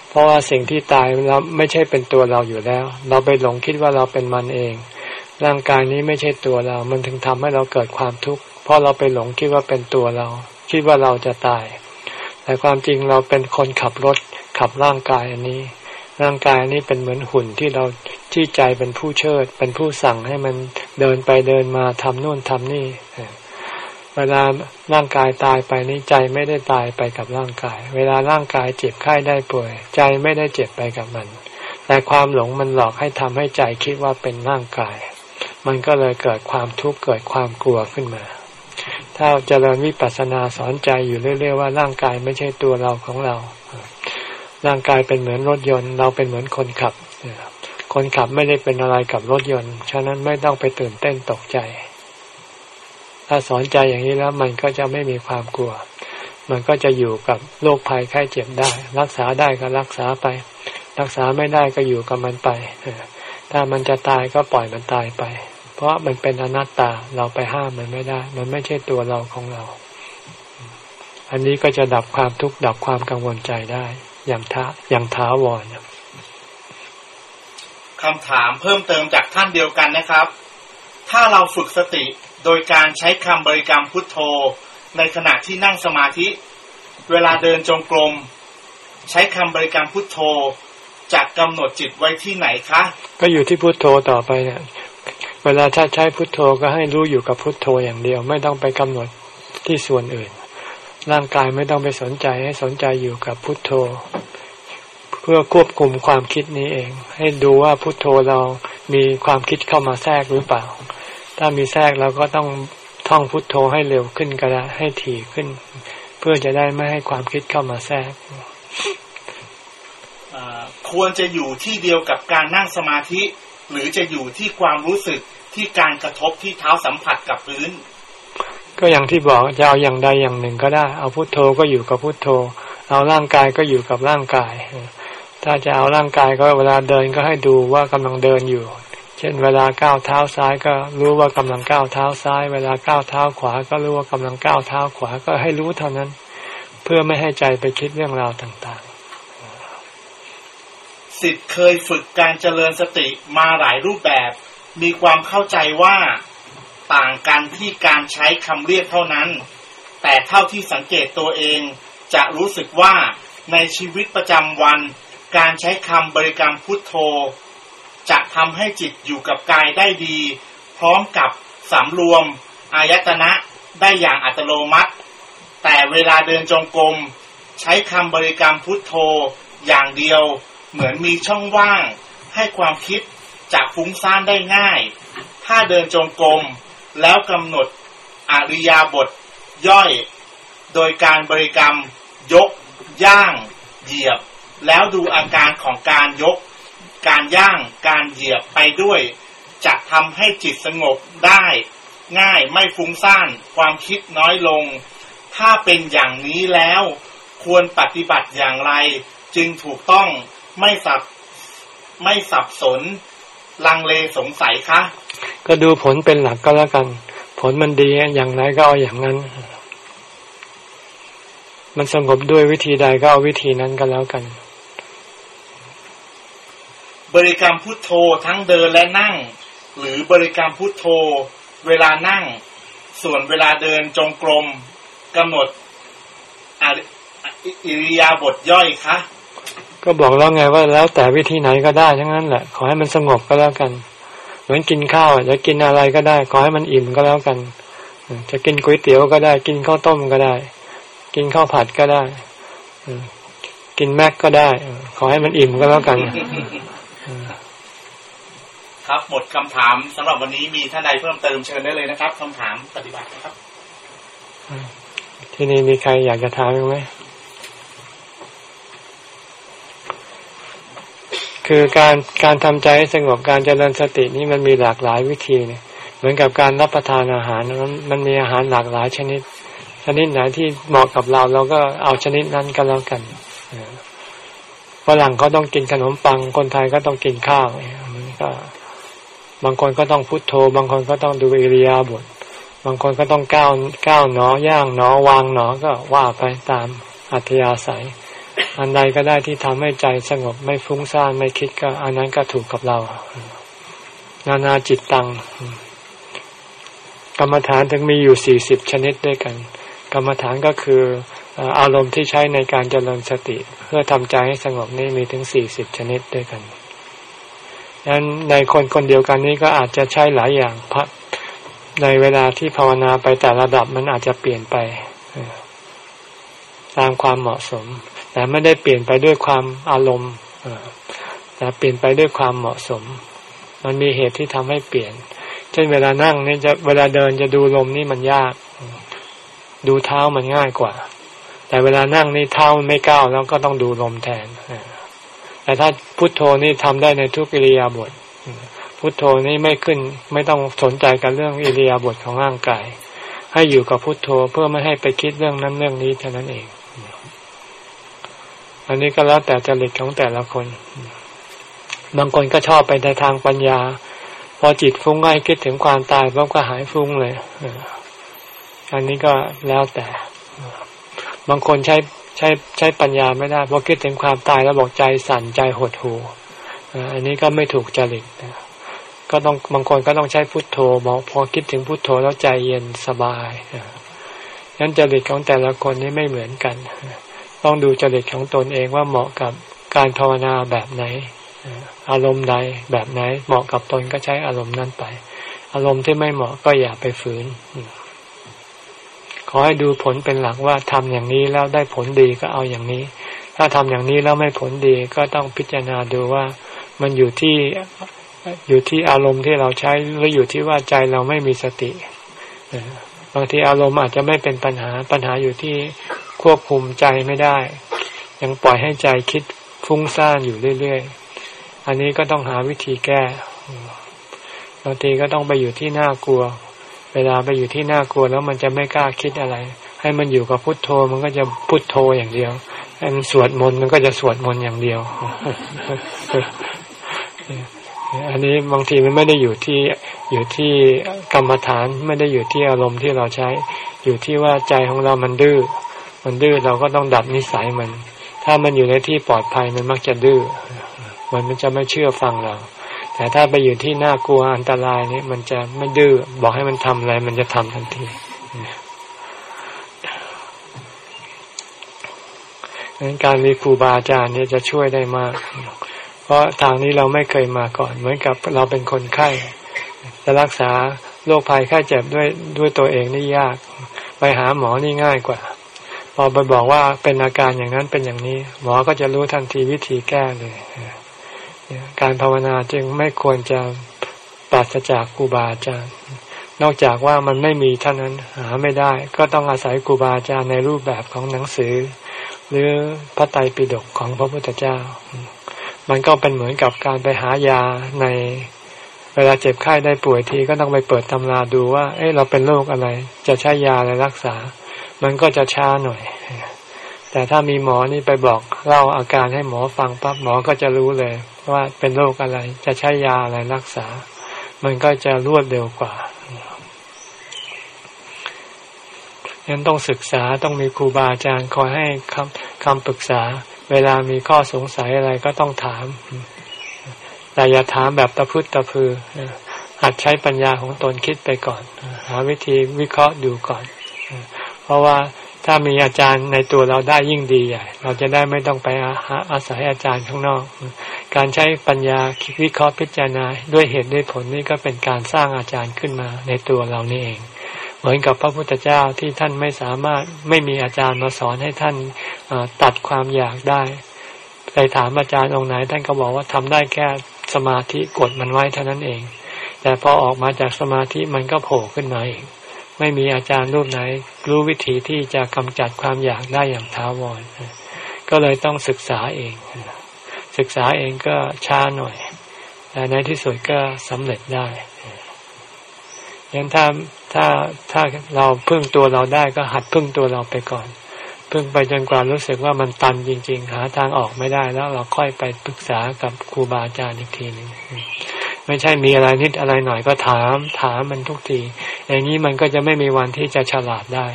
เพราะว่าสิ่งที่ตายเราไม่ใช่เป็นตัวเราอยู่แล้ว เราไปหลงคิดว่าเราเป็นมันเอง ร่างกายนี้ไม่ใช่ตัวเรา มันถึงทำให้เราเกิดความทุกข์ เพราะเราไปหลงคิดว่าเป็นตัวเรา คิดว่าเราจะตาย แต่ความจริงเราเป็นคนขับรถขับร่างกายอันนี้ ร่างกายนี้เป็นเหมือนหุ่นที่เราที่ใจเป็นผู้เชิด เป็นผู้สั่งให้มันเดินไปเดินมาทำนู่นทำนี่เวลาร่างกายตายไปนี้ใจไม่ได้ตายไปกับร่างกาย เวลาร่างกายเจ็บไข้ได้ป่วย ใจไม่ได้เจ็บไปกับมัน แต่ความหลงมันหลอกให้ทำให้ใจคิดว่าเป็นร่างกาย มันก็เลยเกิดความทุกข์เกิดความกลัวขึ้นมา ถ้าเจริญวิปัสสนาสอนใจอยู่เรื่อยๆว่าร่างกายไม่ใช่ตัวเราของเรา ร่างกายเป็นเหมือนรถยนต์ เราเป็นเหมือนคนขับ คนขับไม่ได้เป็นอะไรกับรถยนต์ ฉะนั้นไม่ต้องไปตื่นเต้นตกใจ ถ้าสอนใจอย่างนี้แล้ว มันก็จะไม่มีความกลัว มันก็จะอยู่กับโรคภัยไข้เจ็บได้ รักษาได้ก็รักษาไป รักษาไม่ได้ก็อยู่กับมันไป ถ้ามันจะตายก็ปล่อยมันตายไป ราะมันเป็นอนัตตาเราไปห้ามมันไม่ได้ มันไม่ใช่ตัวเราของเรา อันนี้ก็จะดับความทุกข์ดับความกังวลใจได้ อย่างท้าอย่างท้าวรคำถามเพิ่มเติมจากท่านเดียวกันนะครับ ถ้าเราฝึกสติโดยการใช้คำบริกรรมพุทโธ ในขณะที่นั่งสมาธิ เวลาเดินจงกรมใช้คำบริกรรมพุทโธจะกำหนดจิตไว้ที่ไหนคะ ก็อยู่ที่พุทโธต่อไปเนี่ย เวลาถ้าใช้พุทโธก็ให้รู้อยู่กับพุทโธอย่างเดียว ไม่ต้องไปกำหนดที่ส่วนอื่น ร่างกายไม่ต้องไปสนใจให้สนใจอยู่กับพุทโธ เพื่อควบคุมความคิดนี้เอง ให้ดูว่าพุทโธเรามีความคิดเข้ามาแทรกหรือเปล่า ถ้ามีแทรกเราก็ต้องท่องพุทโธให้เร็วขึ้นก็ได้ให้ถี่ขึ้น เพื่อจะได้ไม่ให้ความคิดเข้ามาแทรกควรจะอยู่ที่เดียวกับการนั่งสมาธิ หรือจะอยู่ที่ความรู้สึก ที่การกระทบที่เท้าสัมผัสกับพื้น ก็อย่างที่บอกจะเอาอย่างใดอย่างหนึ่งก็ได้ เอาพุโทโธก็อยู่กับพุโทโธ เอาร่างกายก็อยู่กับร่างกาย ถ้าจะเอาร่างกายก็เวลาเดินก็ให้ดูว่ากำลังเดินอยู่ เช่นเวลาก้าวเท้าซ้ายก็รู้ว่ากำลังก้าวเท้าซ้าย เวลาก้าวเท้าขวาก็รู้ว่ากำลังก้าวเท้าขวาก็ให้รู้เท่านั้น เพื่อไม่ให้ใจไปคิดเรื่องราวต่างๆสิทธิ์เคยฝึกการเจริญสติมาหลายรูปแบบ มีความเข้าใจว่าต่างกันที่การใช้คำเรียกเท่านั้น แต่เท่าที่สังเกตตัวเองจะรู้สึกว่าในชีวิตประจำวัน การใช้คำบริกรรมพุทโธ จะทำให้จิตอยู่กับกายได้ดี พร้อมกับสำรวมอายตนะได้อย่างอัตโนมัติ แต่เวลาเดินจงกรมใช้คำบริกรรมพุทโธอย่างเดียว เหมือนมีช่องว่างให้ความคิด จะฟุ้งซ่านได้ง่าย ถ้าเดินจงกรมแล้วกำหนดอริยาบทย่อย โดยการบริกรรมยก ย่าง เหยียบ แล้วดูอาการของการยก การย่าง การเหยียบไปด้วย จะทำให้จิตสงบได้ ง่ายไม่ฟุ้งซ่าน ความคิดน้อยลง ถ้าเป็นอย่างนี้แล้ว ควรปฏิบัติอย่างไร จึงถูกต้องไม่สับไม่สับสน ลังเลสงสัยคะ ก็ดูผลเป็นหลักก็แล้วกัน ผลมันดีอย่างไรก็เอาอย่างนั้น มันสงบด้วยวิธีใดก็เอาวิธีนั้นก็แล้วกัน บริกรรมพุทโธทั้งเดินและนั่ง หรือบริกรรมพุทโธ เวลานั่ง ส่วนเวลาเดินจงกรมกำหนดอิริยาบถย่อยคะ ก็บอกแล้วไงว่าแล้วแต่วิธีไหนก็ได้ทั้งนั้นแหละ ขอให้มันสงบก็แล้วกัน เหมือนกินข้าวจะกินอะไรก็ได้ ขอให้มันอิ่มก็แล้วกัน จะกินก๋วยเตี๋ยวก็ได้ กินข้าวต้มก็ได้ กินข้าวผัดก็ได้กินแม็กก็ได้ ขอให้มันอิ่มก็แล้วกัน ครับหมดคำถามสำหรับวันนี้มีท่านใดเพิ่มเติมเชิญได้เลยนะครับคำถามปฏิบัตินะครับ ที่นี่มีใครอยากจะถามไหม คือการการทำใจให้สงบการเจริญสตินี่มันมีหลากหลายวิธีเนี่ยเหมือนกับการรับประทานอาหารมันมันมีอาหารหลากหลายชนิด ชนิดไหนที่เหมาะกับเราเราก็เอาชนิดนั้นก็แล้วกันฝรั่งเขาต้องกินขนมปัง คนไทยก็ต้องกินข้าวมันก็บางคนก็ต้องพุโทโธ บางคนก็ต้องดูอิริยาบถบางคนก็ต้องก้าวก้าวหนอย่างหนอวางหนอก็ว่าไปตามอัธยาศัย อันใดก็ได้ที่ทำให้ใจสงบไม่ฟุ้งซ่านไม่คิดก็ อันนั้นก็ถูกกับเรา นานาจิตตัง กรรมฐานถึงมีอยู่สี่สิบชนิดด้วยกัน กรรมฐานก็คืออารมณ์ที่ใช้ในการเจริญสติ เพื่อทำใจให้สงบนี่มีถึงสี่สิบชนิดด้วยกันดังนั้นในคนคนเดียวกันนี้ก็อาจจะใช้หลายอย่างพระในเวลาที่ภาวนาไปแต่ระดับมันอาจจะเปลี่ยนไปตามความเหมาะสม แต่ไม่ได้เปลี่ยนไปด้วยความอารมณ์แต่เปลี่ยนไปด้วยความเหมาะสม มันมีเหตุที่ทำให้เปลี่ยน เช่นเวลานั่งเนี่ยจะเวลาเดินจะดูลมนี่มันยาก ดูเท้ามันง่ายกว่า แต่เวลานั่งนี่เท้ามันไม่ก้าวแล้วก็ต้องดูลมแทนแต่ถ้าพุทโธนี่ทำได้ในทุกอิริยาบถพุทโธนี่ไม่ขึ้น ไม่ต้องสนใจกับเรื่องอิริยาบถของร่างกาย ให้อยู่กับพุทโธเพื่อไม่ให้ไปคิดเรื่องนั้นเรื่องนี้เท่านั้นเอง อันนี้ก็แล้วแต่จริตของแต่ละคน บางคนก็ชอบไปในทางปัญญา พอจิตฟุ้งง่ายคิดถึงความตายแล้วก็หายฟุ้งเลยอันนี้ก็แล้วแต่ บางคนใช้ใช้ใช้ปัญญาไม่ได้พอคิดถึงความตายแล้วบอกใจสั่นใจหดหูอันนี้ก็ไม่ถูกจริตก็ต้องบางคนก็ต้องใช้พุทโธบอกพอคิดถึงพุทโธแล้วใจเย็นสบายงั้นจริตของแต่ละคนนี้ไม่เหมือนกัน ต้องดูจริตของตนเองว่าเหมาะกับการภาวนาแบบไหน อารมณ์ใดแบบไหน เหมาะกับตนก็ใช้อารมณ์นั้นไป อารมณ์ที่ไม่เหมาะก็อย่าไปฝืน ขอให้ดูผลเป็นหลักว่าทำอย่างนี้แล้วได้ผลดีก็เอาอย่างนี้ ถ้าทำอย่างนี้แล้วไม่ผลดีก็ต้องพิจารณาดูว่ามันอยู่ที่อยู่ที่อารมณ์ที่เราใช้หรืออยู่ที่ว่าใจเราไม่มีสติบางทีอารมณ์อาจจะไม่เป็นปัญหาปัญหาอยู่ที่ ควบคุมใจไม่ได้ ยังปล่อยให้ใจคิดฟุ้งซ่านอยู่เรื่อยๆ อันนี้ก็ต้องหาวิธีแก้บางทีก็ต้องไปอยู่ที่น่ากลัว เวลาไปอยู่ที่น่ากลัวแล้วมันจะไม่กล้าคิดอะไร ให้มันอยู่กับพุทโธมันก็จะพุทโธอย่างเดียวให้มันสวดมนต์มันก็จะสวดมนต์อย่างเดียว อันนี้บางทีมันไม่ได้อยู่ที่อยู่ที่กรรมฐานไม่ได้อยู่ที่อารมณ์ที่เราใช้ อยู่ที่ว่าใจของเรามันดื้อ มันดื้อเราก็ต้องดัดนิสัยมัน ถ้ามันอยู่ในที่ปลอดภัยมันมักจะดื้อมันมันจะไม่เชื่อฟังเรา แต่ถ้าไปอยู่ที่น่ากลัวอันตรายนี่มันจะไม่ดื้อบอกให้มันทำอะไร มันจะทำทันทีดังนั้นการมีครูบาอาจารย์เนี่ยจะช่วยได้มาก เพราะทางนี้เราไม่เคยมาก่อน เหมือนกับเราเป็นคนไข้ จะรักษาโรคภัยไข้เจ็บด้วยด้วยตัวเองนี่ยาก ไปหาหมอนี่ง่ายกว่า พอไปบอกว่าเป็นอาการอย่างนั้นเป็นอย่างนี้ หมอก็จะรู้ทันทีวิธีแก้เลยการภาวนาจึงไม่ควรจะปราศจากครูบาอาจารย์ นอกจากว่ามันไม่มีเท่านั้นหาไม่ได้ ก็ต้องอาศัยครูบาอาจารย์ในรูปแบบของหนังสือ หรือพระไตรปิฎกของพระพุทธเจ้า มันก็เป็นเหมือนกับการไปหายาในเวลาเจ็บไข้ได้ป่วยทีก็ต้องไปเปิดตำราดูว่า เอ๊ะเราเป็นโรคอะไร จะใช้ยาอะไรรักษา มันก็จะช้าหน่อย แต่ถ้ามีหมอนี่ไปบอกเล่าอาการให้หมอฟังปั๊บหมอก็จะรู้เลย ว่าเป็นโรคอะไร จะใช้ยาอะไรรักษา มันก็จะรวดเร็วกว่ายังต้องศึกษาต้องมีครูบาอาจารย์คอยให้คำคำปรึกษา เวลามีข้อสงสัยอะไรก็ต้องถามแต่อย่าถามแบบตะพื้ตะพือหัดใช้ปัญญาของตนคิดไปก่อน หาวิธีวิเคราะห์ดูก่อน เพราะว่าถ้ามีอาจารย์ในตัวเราได้ยิ่งดีใหญ่เราจะได้ไม่ต้องไปอาอาศัยอาจารย์ข้างนอก การใช้ปัญญาคิดวิเคราะห์พิจารณาด้วยเหตุด้วยผลนี่ก็เป็นการสร้างอาจารย์ขึ้นมาในตัวเรานี่เอง เหมือนกับพระพุทธเจ้าที่ท่านไม่สามารถไม่มีอาจารย์มาสอนให้ท่านตัดความอยากได้ไปถามอาจารย์องค์ไหน ท่านก็บอกว่าทำได้แค่สมาธิกดมันไว้เท่านั้นเอง แต่พอออกมาจากสมาธิมันก็โผล่ขึ้นมาเอง ไม่มีอาจารย์รูปไหน รู้วิธีที่จะกำจัดความอยากได้อย่างท้าวรก็เลยต้องศึกษาเอง ศึกษาเองก็ช้าหน่อย แต่ในที่สุดก็สำเร็จได้ยังถ้าถ้าถ้าเราพึ่งตัวเราได้ก็หัดพึ่งตัวเราไปก่อน พึ่งไปจนกว่ารู้สึกว่ามันตันจริง ๆ หาทางออกไม่ได้แล้วเราค่อยไปปรึกษากับครูบาอาจารย์อีกทีหนึ่ง ไม่ใช่มีอะไรนิดอะไรหน่อยก็ถาม ถามมันทุกที อย่างนี้มันก็จะไม่มีวันที่จะฉลาดได้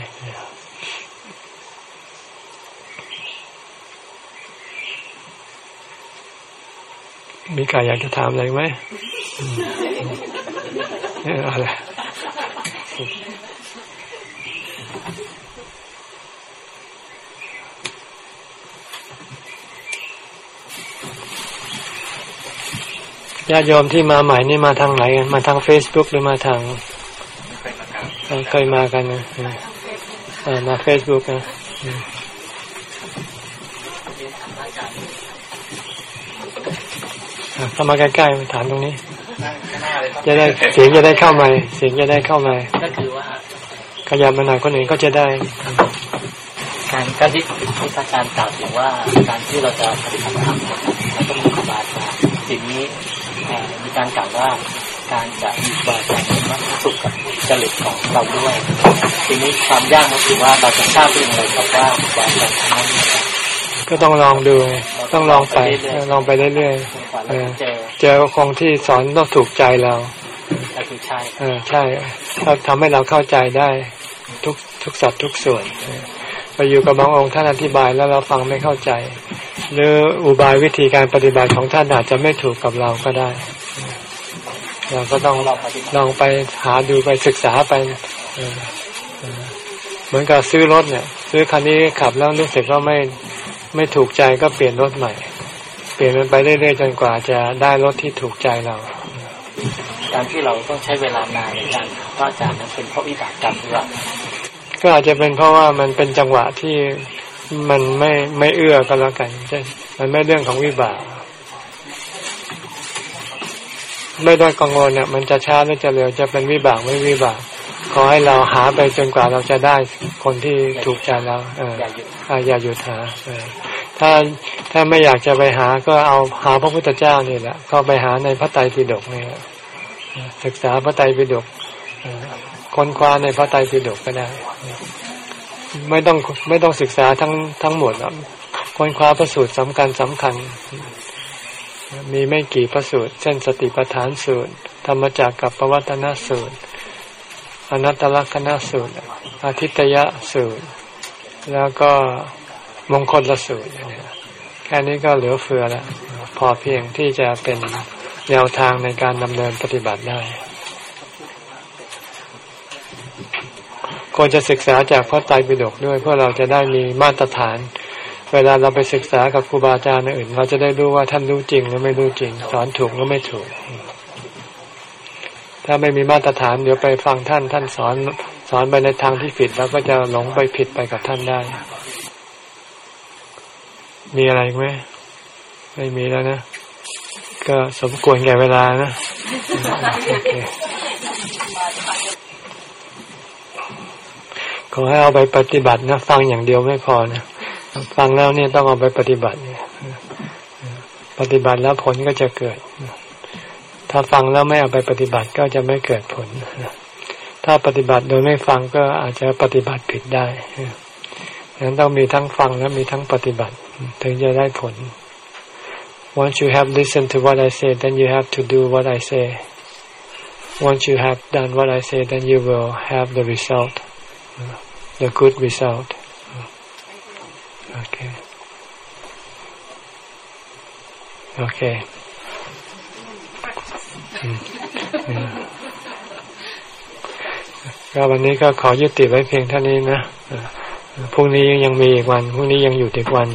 มีใครอยากจะถามอะไรไหมอะไร ญาติโยมที่มาใหม่นี่มาทางไหนกันมาทางเฟซบุ๊กหรือมาทางเคยมากันนะมาเฟซบุ๊กนะเข้ามาใกล้ๆถามตรงนี้ จะได้เสียงจะได้เข้ามาเสียงจะได้เข้ามาก็คือว่าขยับมาหน่อยคนอื่นก็จะได้ การการที่ที่อาจารย์กล่าวถึงว่าการที่เราจะปฏิบัติธรรมต้องมีครูบาอาจารย์สิ่งนี้ มีการกล่าวว่าการจะมีบาจารย์มันสุขกับจริตของเราด้วย ทีนี้ความยากก็คือว่าเราจะทราบได้อย่างไรครับว่าบาจารย์นั้นก็ต้องลองดูต้องลองไปลองไปเรื่อยๆเจอคงที่สอนต้องถูกใจเราใช่เออใช่ถ้าทำให้เราเข้าใจได้ทุกทุกสัตว์ทุกส่วนไปอยู่กับบางองค์ท่านอธิบายแล้วเราฟังไม่เข้าใจ หรืออุบายวิธีการปฏิบัติของท่านอาจจะไม่ถูกกับเราก็ได้ เราก็ต้องลองไปหาดูไปศึกษาไปเหมือนกับซื้อรถเนี่ย ซื้อคันนี้ขับแล้วรู้สึกว่าไม่ไม่ถูกใจก็เปลี่ยนรถใหม่ เปลี่ยนมันไปเรื่อยๆจนกว่าจะได้รถที่ถูกใจเรา การที่เราต้องใช้เวลานานในการพระอาจารย์นั้นเป็นเพราะวิบากกรรมหรือว่าก็อาจจะเป็นเพราะว่ามันเป็นจังหวะที่ มันไม่ไม่เอื้อก็แล้วกันใช่มันไม่เรื่องของวิบากไม่ต้องกังวลเนี่ยมันจะช้าหรือจะเร็วจะเป็นวิบากไม่วิบากขอให้เราหาไปจนกว่าเราจะได้คนที่ถูกใจเราเอออย่าหยุดอ่าอย่าหยุดหาเออถ้าถ้าไม่อยากจะไปหาก็เอาหาพระพุทธเจ้านี่แหละเข้าไปหาในพระไตรปิฎกนี่แหละศึกษาพระไตรปิฎกเออค้นคว้าในพระไตรปิฎกก็ได้ ไม่ต้องไม่ต้องศึกษาทั้งทั้งหมดหรอกค้นคว้าพระสูตรสำคัญสำคัญ มีไม่กี่พระสูตร เช่นสติปัฏฐานสูตร ธรรมจักรกับปวัตนสูตร อนัตตลักษณสูตร อาทิตยสูตร แล้วก็มงคลละสูตร แค่นี้ก็เหลือเฟือแล้ว พอเพียงที่จะเป็นแนวทางในการดำเนินปฏิบัติได้ ควรจะศึกษาจากพระไตรปิฎกด้วย เพื่อเราจะได้มีมาตรฐาน เวลาเราไปศึกษากับครูบาอาจารย์อื่น เราจะได้รู้ว่าท่านรู้จริงหรือไม่รู้จริง สอนถูกหรือไม่ถูก ถ้าไม่มีมาตรฐานเดี๋ยวไปฟังท่านท่านสอนสอนไปในทางที่ผิดแล้วก็จะหลงไปผิดไปกับท่านได้ มีอะไรไหมไม่มีแล้วนะ ก็สมควรแก่เวลานะโอเค ขอให้เอาไปปฏิบัตินะ ฟังอย่างเดียวไม่พอนะฟังแล้วเนี่ยต้องเอาไปปฏิบัติเนี่ยปฏิบัติแล้วผลก็จะเกิด ถ้าฟังแล้วไม่เอาไปปฏิบัติก็จะไม่เกิดผล ถ้าปฏิบัติโดยไม่ฟังก็อาจจะปฏิบัติผิดได้ฉะนั้นต้องมีทั้งฟังและมีทั้งปฏิบัติ ถึงจะได้ผล Once you have listened to what I say then you have to do what I say Once you have done what I say then you will have the result the good result okay okay ก็วันนี้ก็ขอยุติไว้เพียงเท่านี้นะพรุ่งนี้ยังมีอีกวัน พรุ่งนี้ยังอยู่อีกวัน